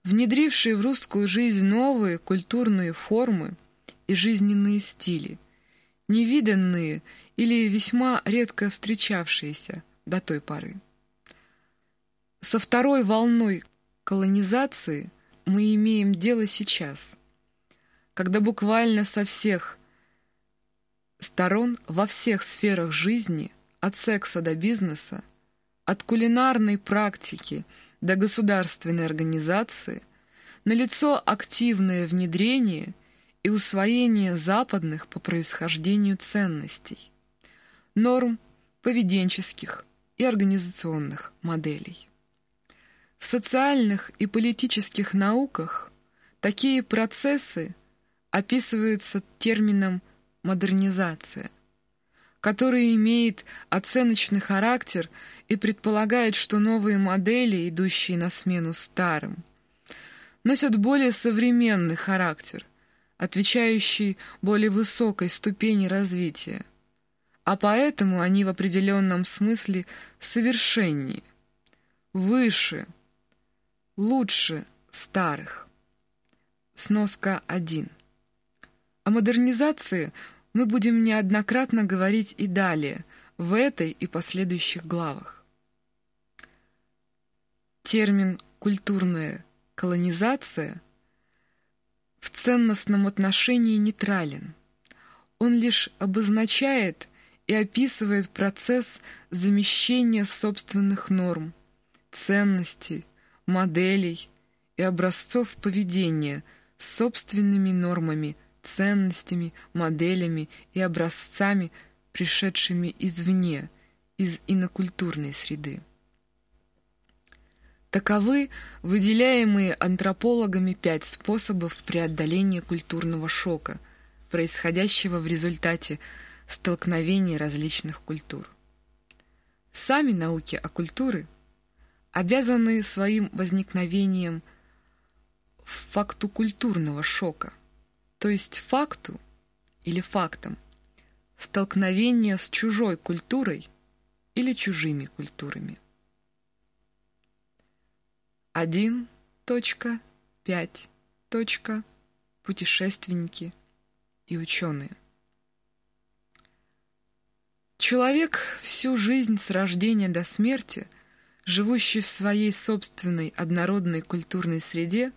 внедрившей в русскую жизнь новые культурные формы и жизненные стили, невиданные или весьма редко встречавшиеся до той поры. Со второй волной колонизации мы имеем дело сейчас, когда буквально со всех сторон, во всех сферах жизни, от секса до бизнеса, от кулинарной практики до государственной организации, налицо активное внедрение и усвоение западных по происхождению ценностей, норм поведенческих и организационных моделей. В социальных и политических науках такие процессы описываются термином «модернизация», который имеет оценочный характер и предполагает, что новые модели, идущие на смену старым, носят более современный характер, отвечающий более высокой ступени развития, а поэтому они в определенном смысле совершеннее, выше – лучше старых. Сноска 1. О модернизации мы будем неоднократно говорить и далее, в этой и последующих главах. Термин «культурная колонизация» в ценностном отношении нейтрален. Он лишь обозначает и описывает процесс замещения собственных норм, ценностей, моделей и образцов поведения с собственными нормами, ценностями, моделями и образцами, пришедшими извне, из инокультурной среды. Таковы выделяемые антропологами пять способов преодоления культурного шока, происходящего в результате столкновения различных культур. Сами науки о культуре обязаны своим возникновением факту культурного шока, то есть факту или фактам столкновения с чужой культурой или чужими культурами. 1.5. Путешественники и ученые. Человек всю жизнь с рождения до смерти – живущий в своей собственной однородной культурной среде,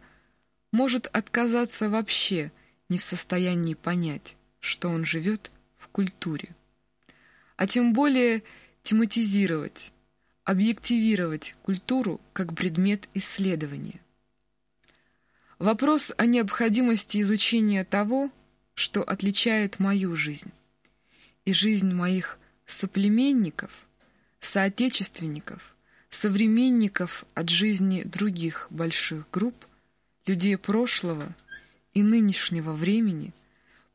может отказаться вообще не в состоянии понять, что он живет в культуре. А тем более тематизировать, объективировать культуру как предмет исследования. Вопрос о необходимости изучения того, что отличает мою жизнь и жизнь моих соплеменников, соотечественников – современников от жизни других больших групп, людей прошлого и нынешнего времени,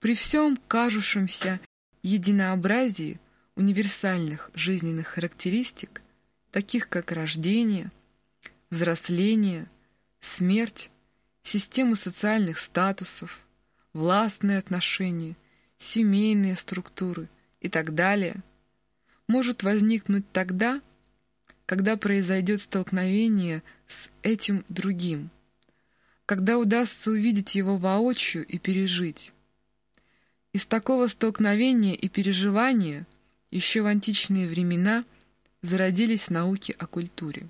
при всем кажущемся единообразии универсальных жизненных характеристик, таких как рождение, взросление, смерть, система социальных статусов, властные отношения, семейные структуры и так далее, может возникнуть тогда, когда произойдет столкновение с этим другим, когда удастся увидеть его воочию и пережить. Из такого столкновения и переживания еще в античные времена зародились науки о культуре.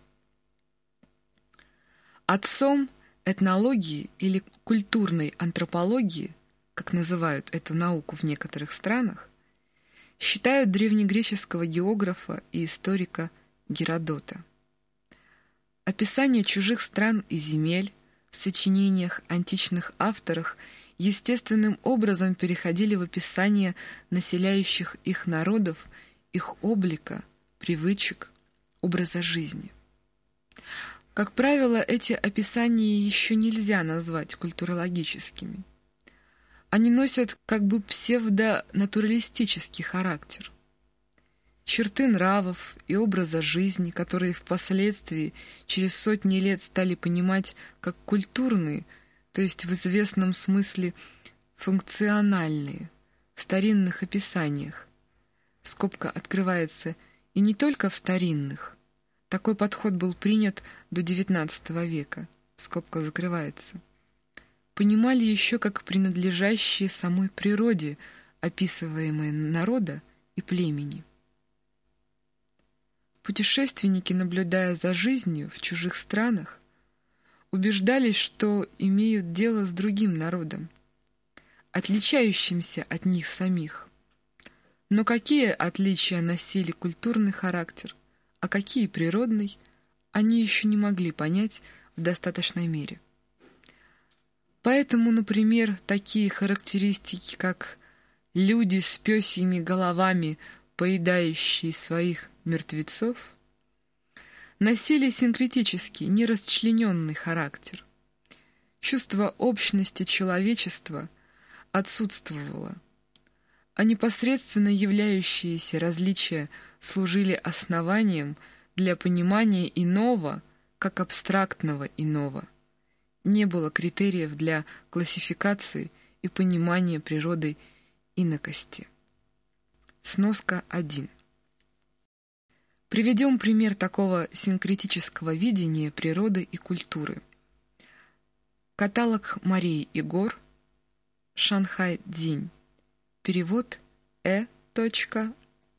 Отцом этнологии или культурной антропологии, как называют эту науку в некоторых странах, считают древнегреческого географа и историка Геродота. Описание чужих стран и земель в сочинениях античных авторов естественным образом переходили в описание населяющих их народов, их облика, привычек, образа жизни. Как правило, эти описания еще нельзя назвать культурологическими. Они носят как бы псевдонатуралистический характер. Черты нравов и образа жизни, которые впоследствии через сотни лет стали понимать как культурные, то есть в известном смысле функциональные, в старинных описаниях. Скобка открывается и не только в старинных. Такой подход был принят до XIX века. Скобка закрывается. Понимали еще как принадлежащие самой природе, описываемые народа и племени. Путешественники, наблюдая за жизнью в чужих странах, убеждались, что имеют дело с другим народом, отличающимся от них самих. Но какие отличия носили культурный характер, а какие природный, они еще не могли понять в достаточной мере. Поэтому, например, такие характеристики, как люди с пёсьими головами, поедающие своих мертвецов, носили синкретический, нерасчлененный характер. Чувство общности человечества отсутствовало, а непосредственно являющиеся различия служили основанием для понимания иного как абстрактного иного. Не было критериев для классификации и понимания природы инокости. Сноска 1. Приведем пример такого синкретического видения природы и культуры. Каталог Марии и Шанхай Дзинь. Перевод Э.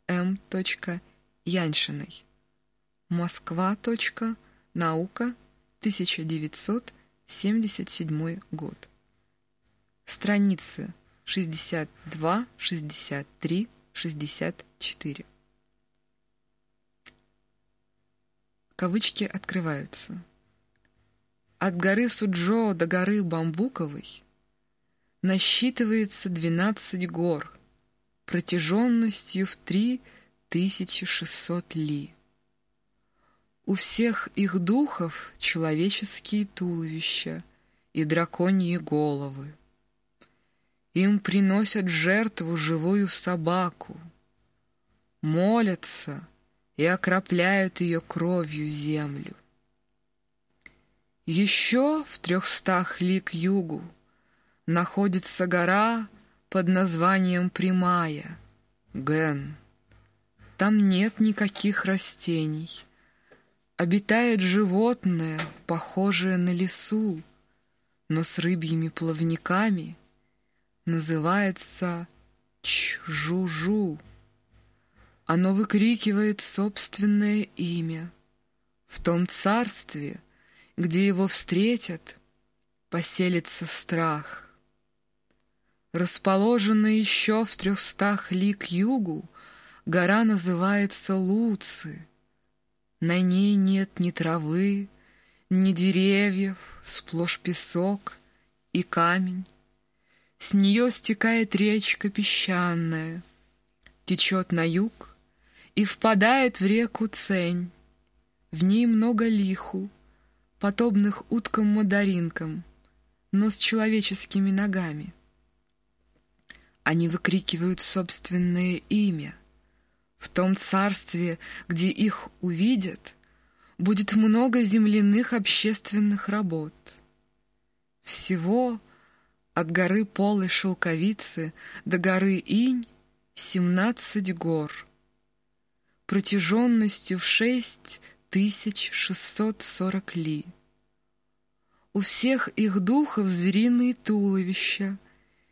М. Яньшиной. Москва. Наука. 1977 год. Страницы 62, 63, 64. Кавычки открываются. От горы Суджо до горы Бамбуковой насчитывается 12 гор протяженностью в 3600 ли. У всех их духов человеческие туловища и драконьи головы. Им приносят жертву живую собаку, молятся — и окропляют ее кровью землю. Еще в трехстах ли югу находится гора под названием Прямая, Ген. Там нет никаких растений. Обитает животное, похожее на лесу, но с рыбьими плавниками, называется Чжужу. Оно выкрикивает собственное имя. В том царстве, где его встретят, поселится страх. Расположенная еще в трехстах ли к югу, гора называется Луцы. На ней нет ни травы, ни деревьев, сплошь песок и камень. С нее стекает речка песчаная, течет на юг — и впадает в реку Цень. В ней много лиху, подобных уткам-мадаринкам, но с человеческими ногами. Они выкрикивают собственное имя. В том царстве, где их увидят, будет много земляных общественных работ. Всего от горы Полой Шелковицы до горы Инь семнадцать гор — протяженностью в шесть тысяч шестьсот сорок ли. У всех их духов звериные туловища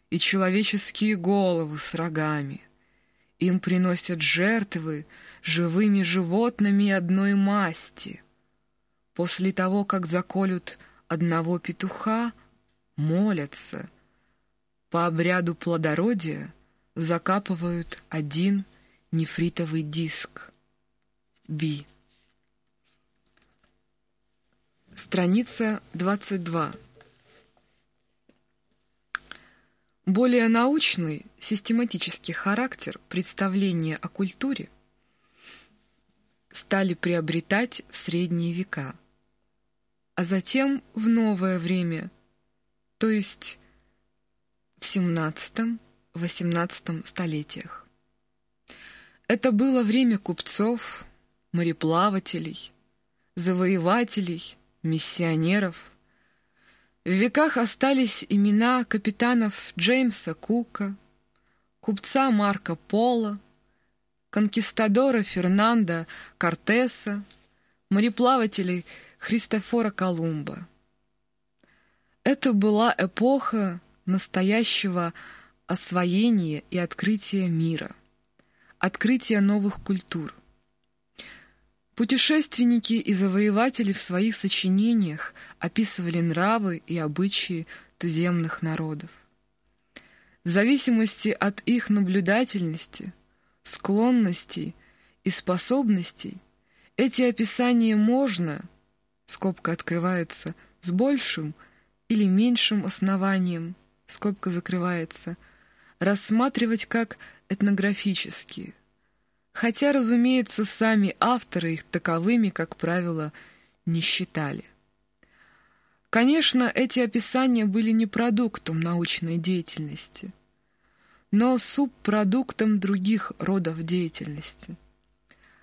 и человеческие головы с рогами. Им приносят жертвы живыми животными одной масти. После того, как заколют одного петуха, молятся. По обряду плодородия закапывают один нефритовый диск. Би. Страница 22. Более научный, систематический характер представления о культуре стали приобретать в средние века, а затем в новое время, то есть в XVII-XVIII столетиях. Это было время купцов, мореплавателей, завоевателей, миссионеров, В веках остались имена капитанов Джеймса Кука, купца Марка Пола, конкистадора Фернанда Кортеса, мореплавателей Христофора Колумба. Это была эпоха настоящего освоения и открытия мира, открытия новых культур – Путешественники и завоеватели в своих сочинениях описывали нравы и обычаи туземных народов. В зависимости от их наблюдательности, склонностей и способностей эти описания можно, скобка открывается, с большим или меньшим основанием, скобка закрывается, рассматривать как этнографические – хотя, разумеется, сами авторы их таковыми, как правило, не считали. Конечно, эти описания были не продуктом научной деятельности, но субпродуктом других родов деятельности,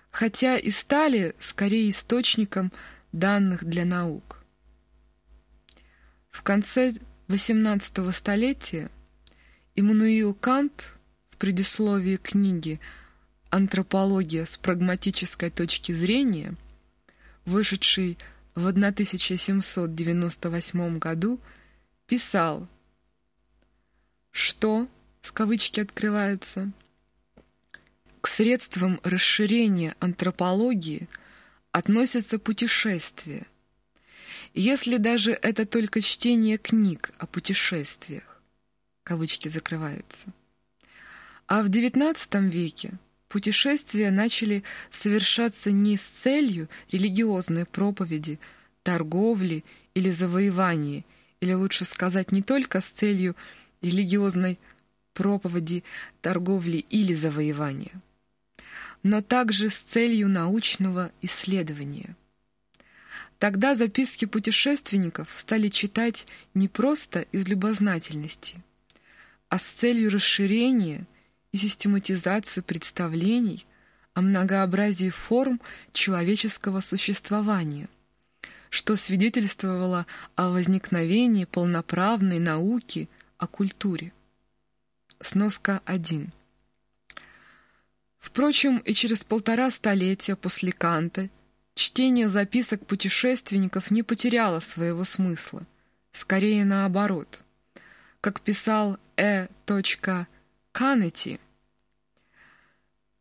хотя и стали скорее источником данных для наук. В конце XVIII столетия Иммануил Кант в предисловии книги «Антропология с прагматической точки зрения», вышедший в 1798 году, писал, что, с кавычки открываются, к средствам расширения антропологии относятся путешествия, если даже это только чтение книг о путешествиях, кавычки закрываются. А в XIX веке Путешествия начали совершаться не с целью религиозной проповеди, торговли или завоевания, или лучше сказать, не только с целью религиозной проповеди, торговли или завоевания, но также с целью научного исследования. Тогда записки путешественников стали читать не просто из любознательности, а с целью расширения и систематизации представлений о многообразии форм человеческого существования, что свидетельствовало о возникновении полноправной науки о культуре. Сноска 1. Впрочем, и через полтора столетия после Канта чтение записок путешественников не потеряло своего смысла, скорее наоборот. Как писал Э. Канети.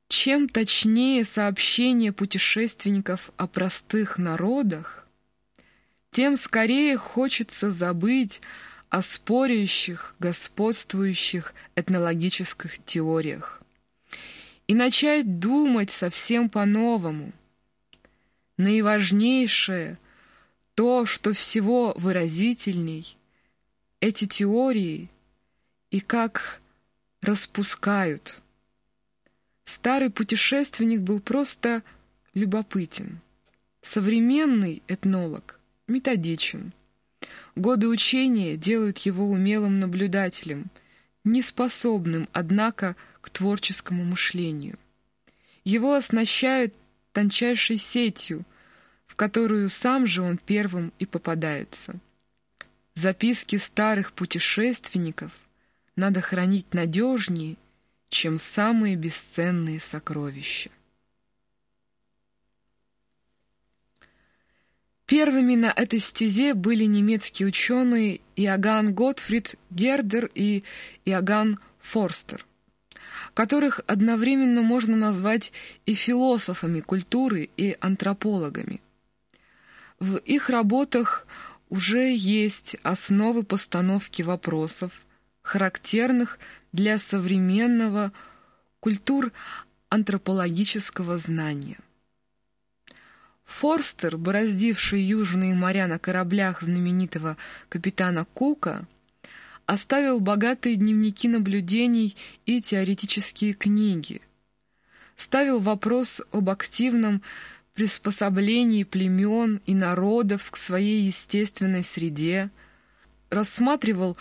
Чем точнее сообщение путешественников о простых народах, тем скорее хочется забыть о спорящих, господствующих этнологических теориях и начать думать совсем по-новому. Наиважнейшее, то, что всего выразительней, эти теории и как распускают. Старый путешественник был просто любопытен. Современный этнолог методичен. Годы учения делают его умелым наблюдателем, неспособным, однако, к творческому мышлению. Его оснащают тончайшей сетью, в которую сам же он первым и попадается. Записки старых путешественников — надо хранить надежнее, чем самые бесценные сокровища. Первыми на этой стезе были немецкие ученые Иоганн Готфрид Гердер и Иоганн Форстер, которых одновременно можно назвать и философами культуры, и антропологами. В их работах уже есть основы постановки вопросов, характерных для современного культур антропологического знания. Форстер, бороздивший южные моря на кораблях знаменитого капитана Кука, оставил богатые дневники наблюдений и теоретические книги, ставил вопрос об активном приспособлении племен и народов к своей естественной среде, рассматривал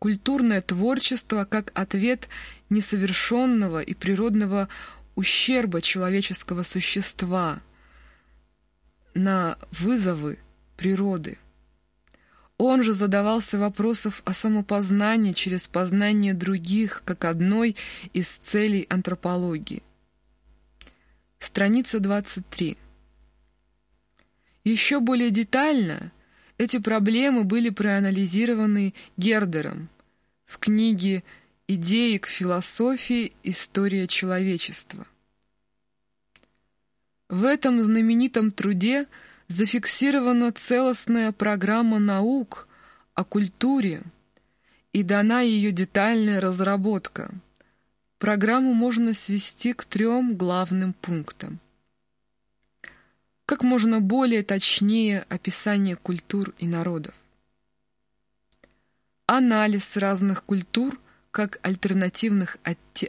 культурное творчество как ответ несовершенного и природного ущерба человеческого существа на вызовы природы. Он же задавался вопросов о самопознании через познание других, как одной из целей антропологии. Страница 23. Еще более детально эти проблемы были проанализированы Гердером в книге «Идеи к философии. История человечества». В этом знаменитом труде зафиксирована целостная программа наук о культуре и дана ее детальная разработка. Программу можно свести к трем главным пунктам – как можно более точнее описание культур и народов. Анализ разных культур как альтернативных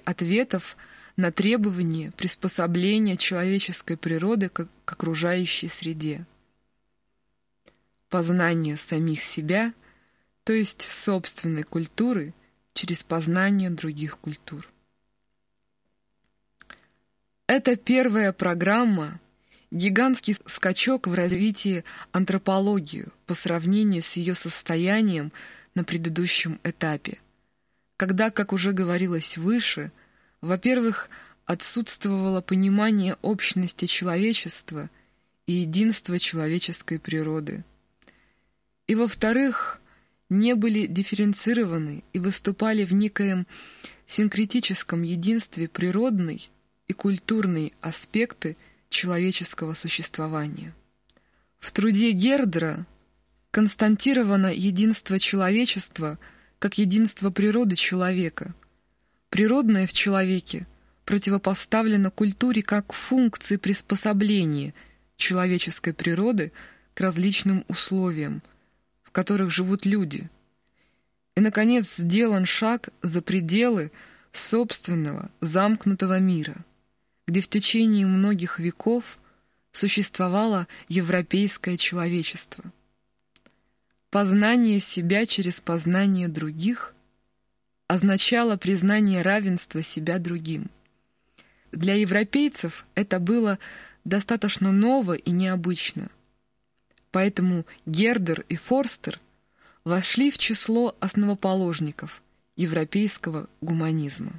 ответов на требования приспособления человеческой природы к окружающей среде. Познание самих себя, то есть собственной культуры, через познание других культур. Это первая программа – Гигантский скачок в развитии антропологии по сравнению с ее состоянием на предыдущем этапе, когда, как уже говорилось выше, во-первых, отсутствовало понимание общности человечества и единства человеческой природы, и, во-вторых, не были дифференцированы и выступали в некоем синкретическом единстве природной и культурной аспекты – человеческого существования. В труде Гердера константировано единство человечества как единство природы человека. Природное в человеке противопоставлено культуре как функции приспособления человеческой природы к различным условиям, в которых живут люди. И, наконец, сделан шаг за пределы собственного замкнутого мира – где в течение многих веков существовало европейское человечество. Познание себя через познание других означало признание равенства себя другим. Для европейцев это было достаточно ново и необычно. Поэтому Гердер и Форстер вошли в число основоположников европейского гуманизма.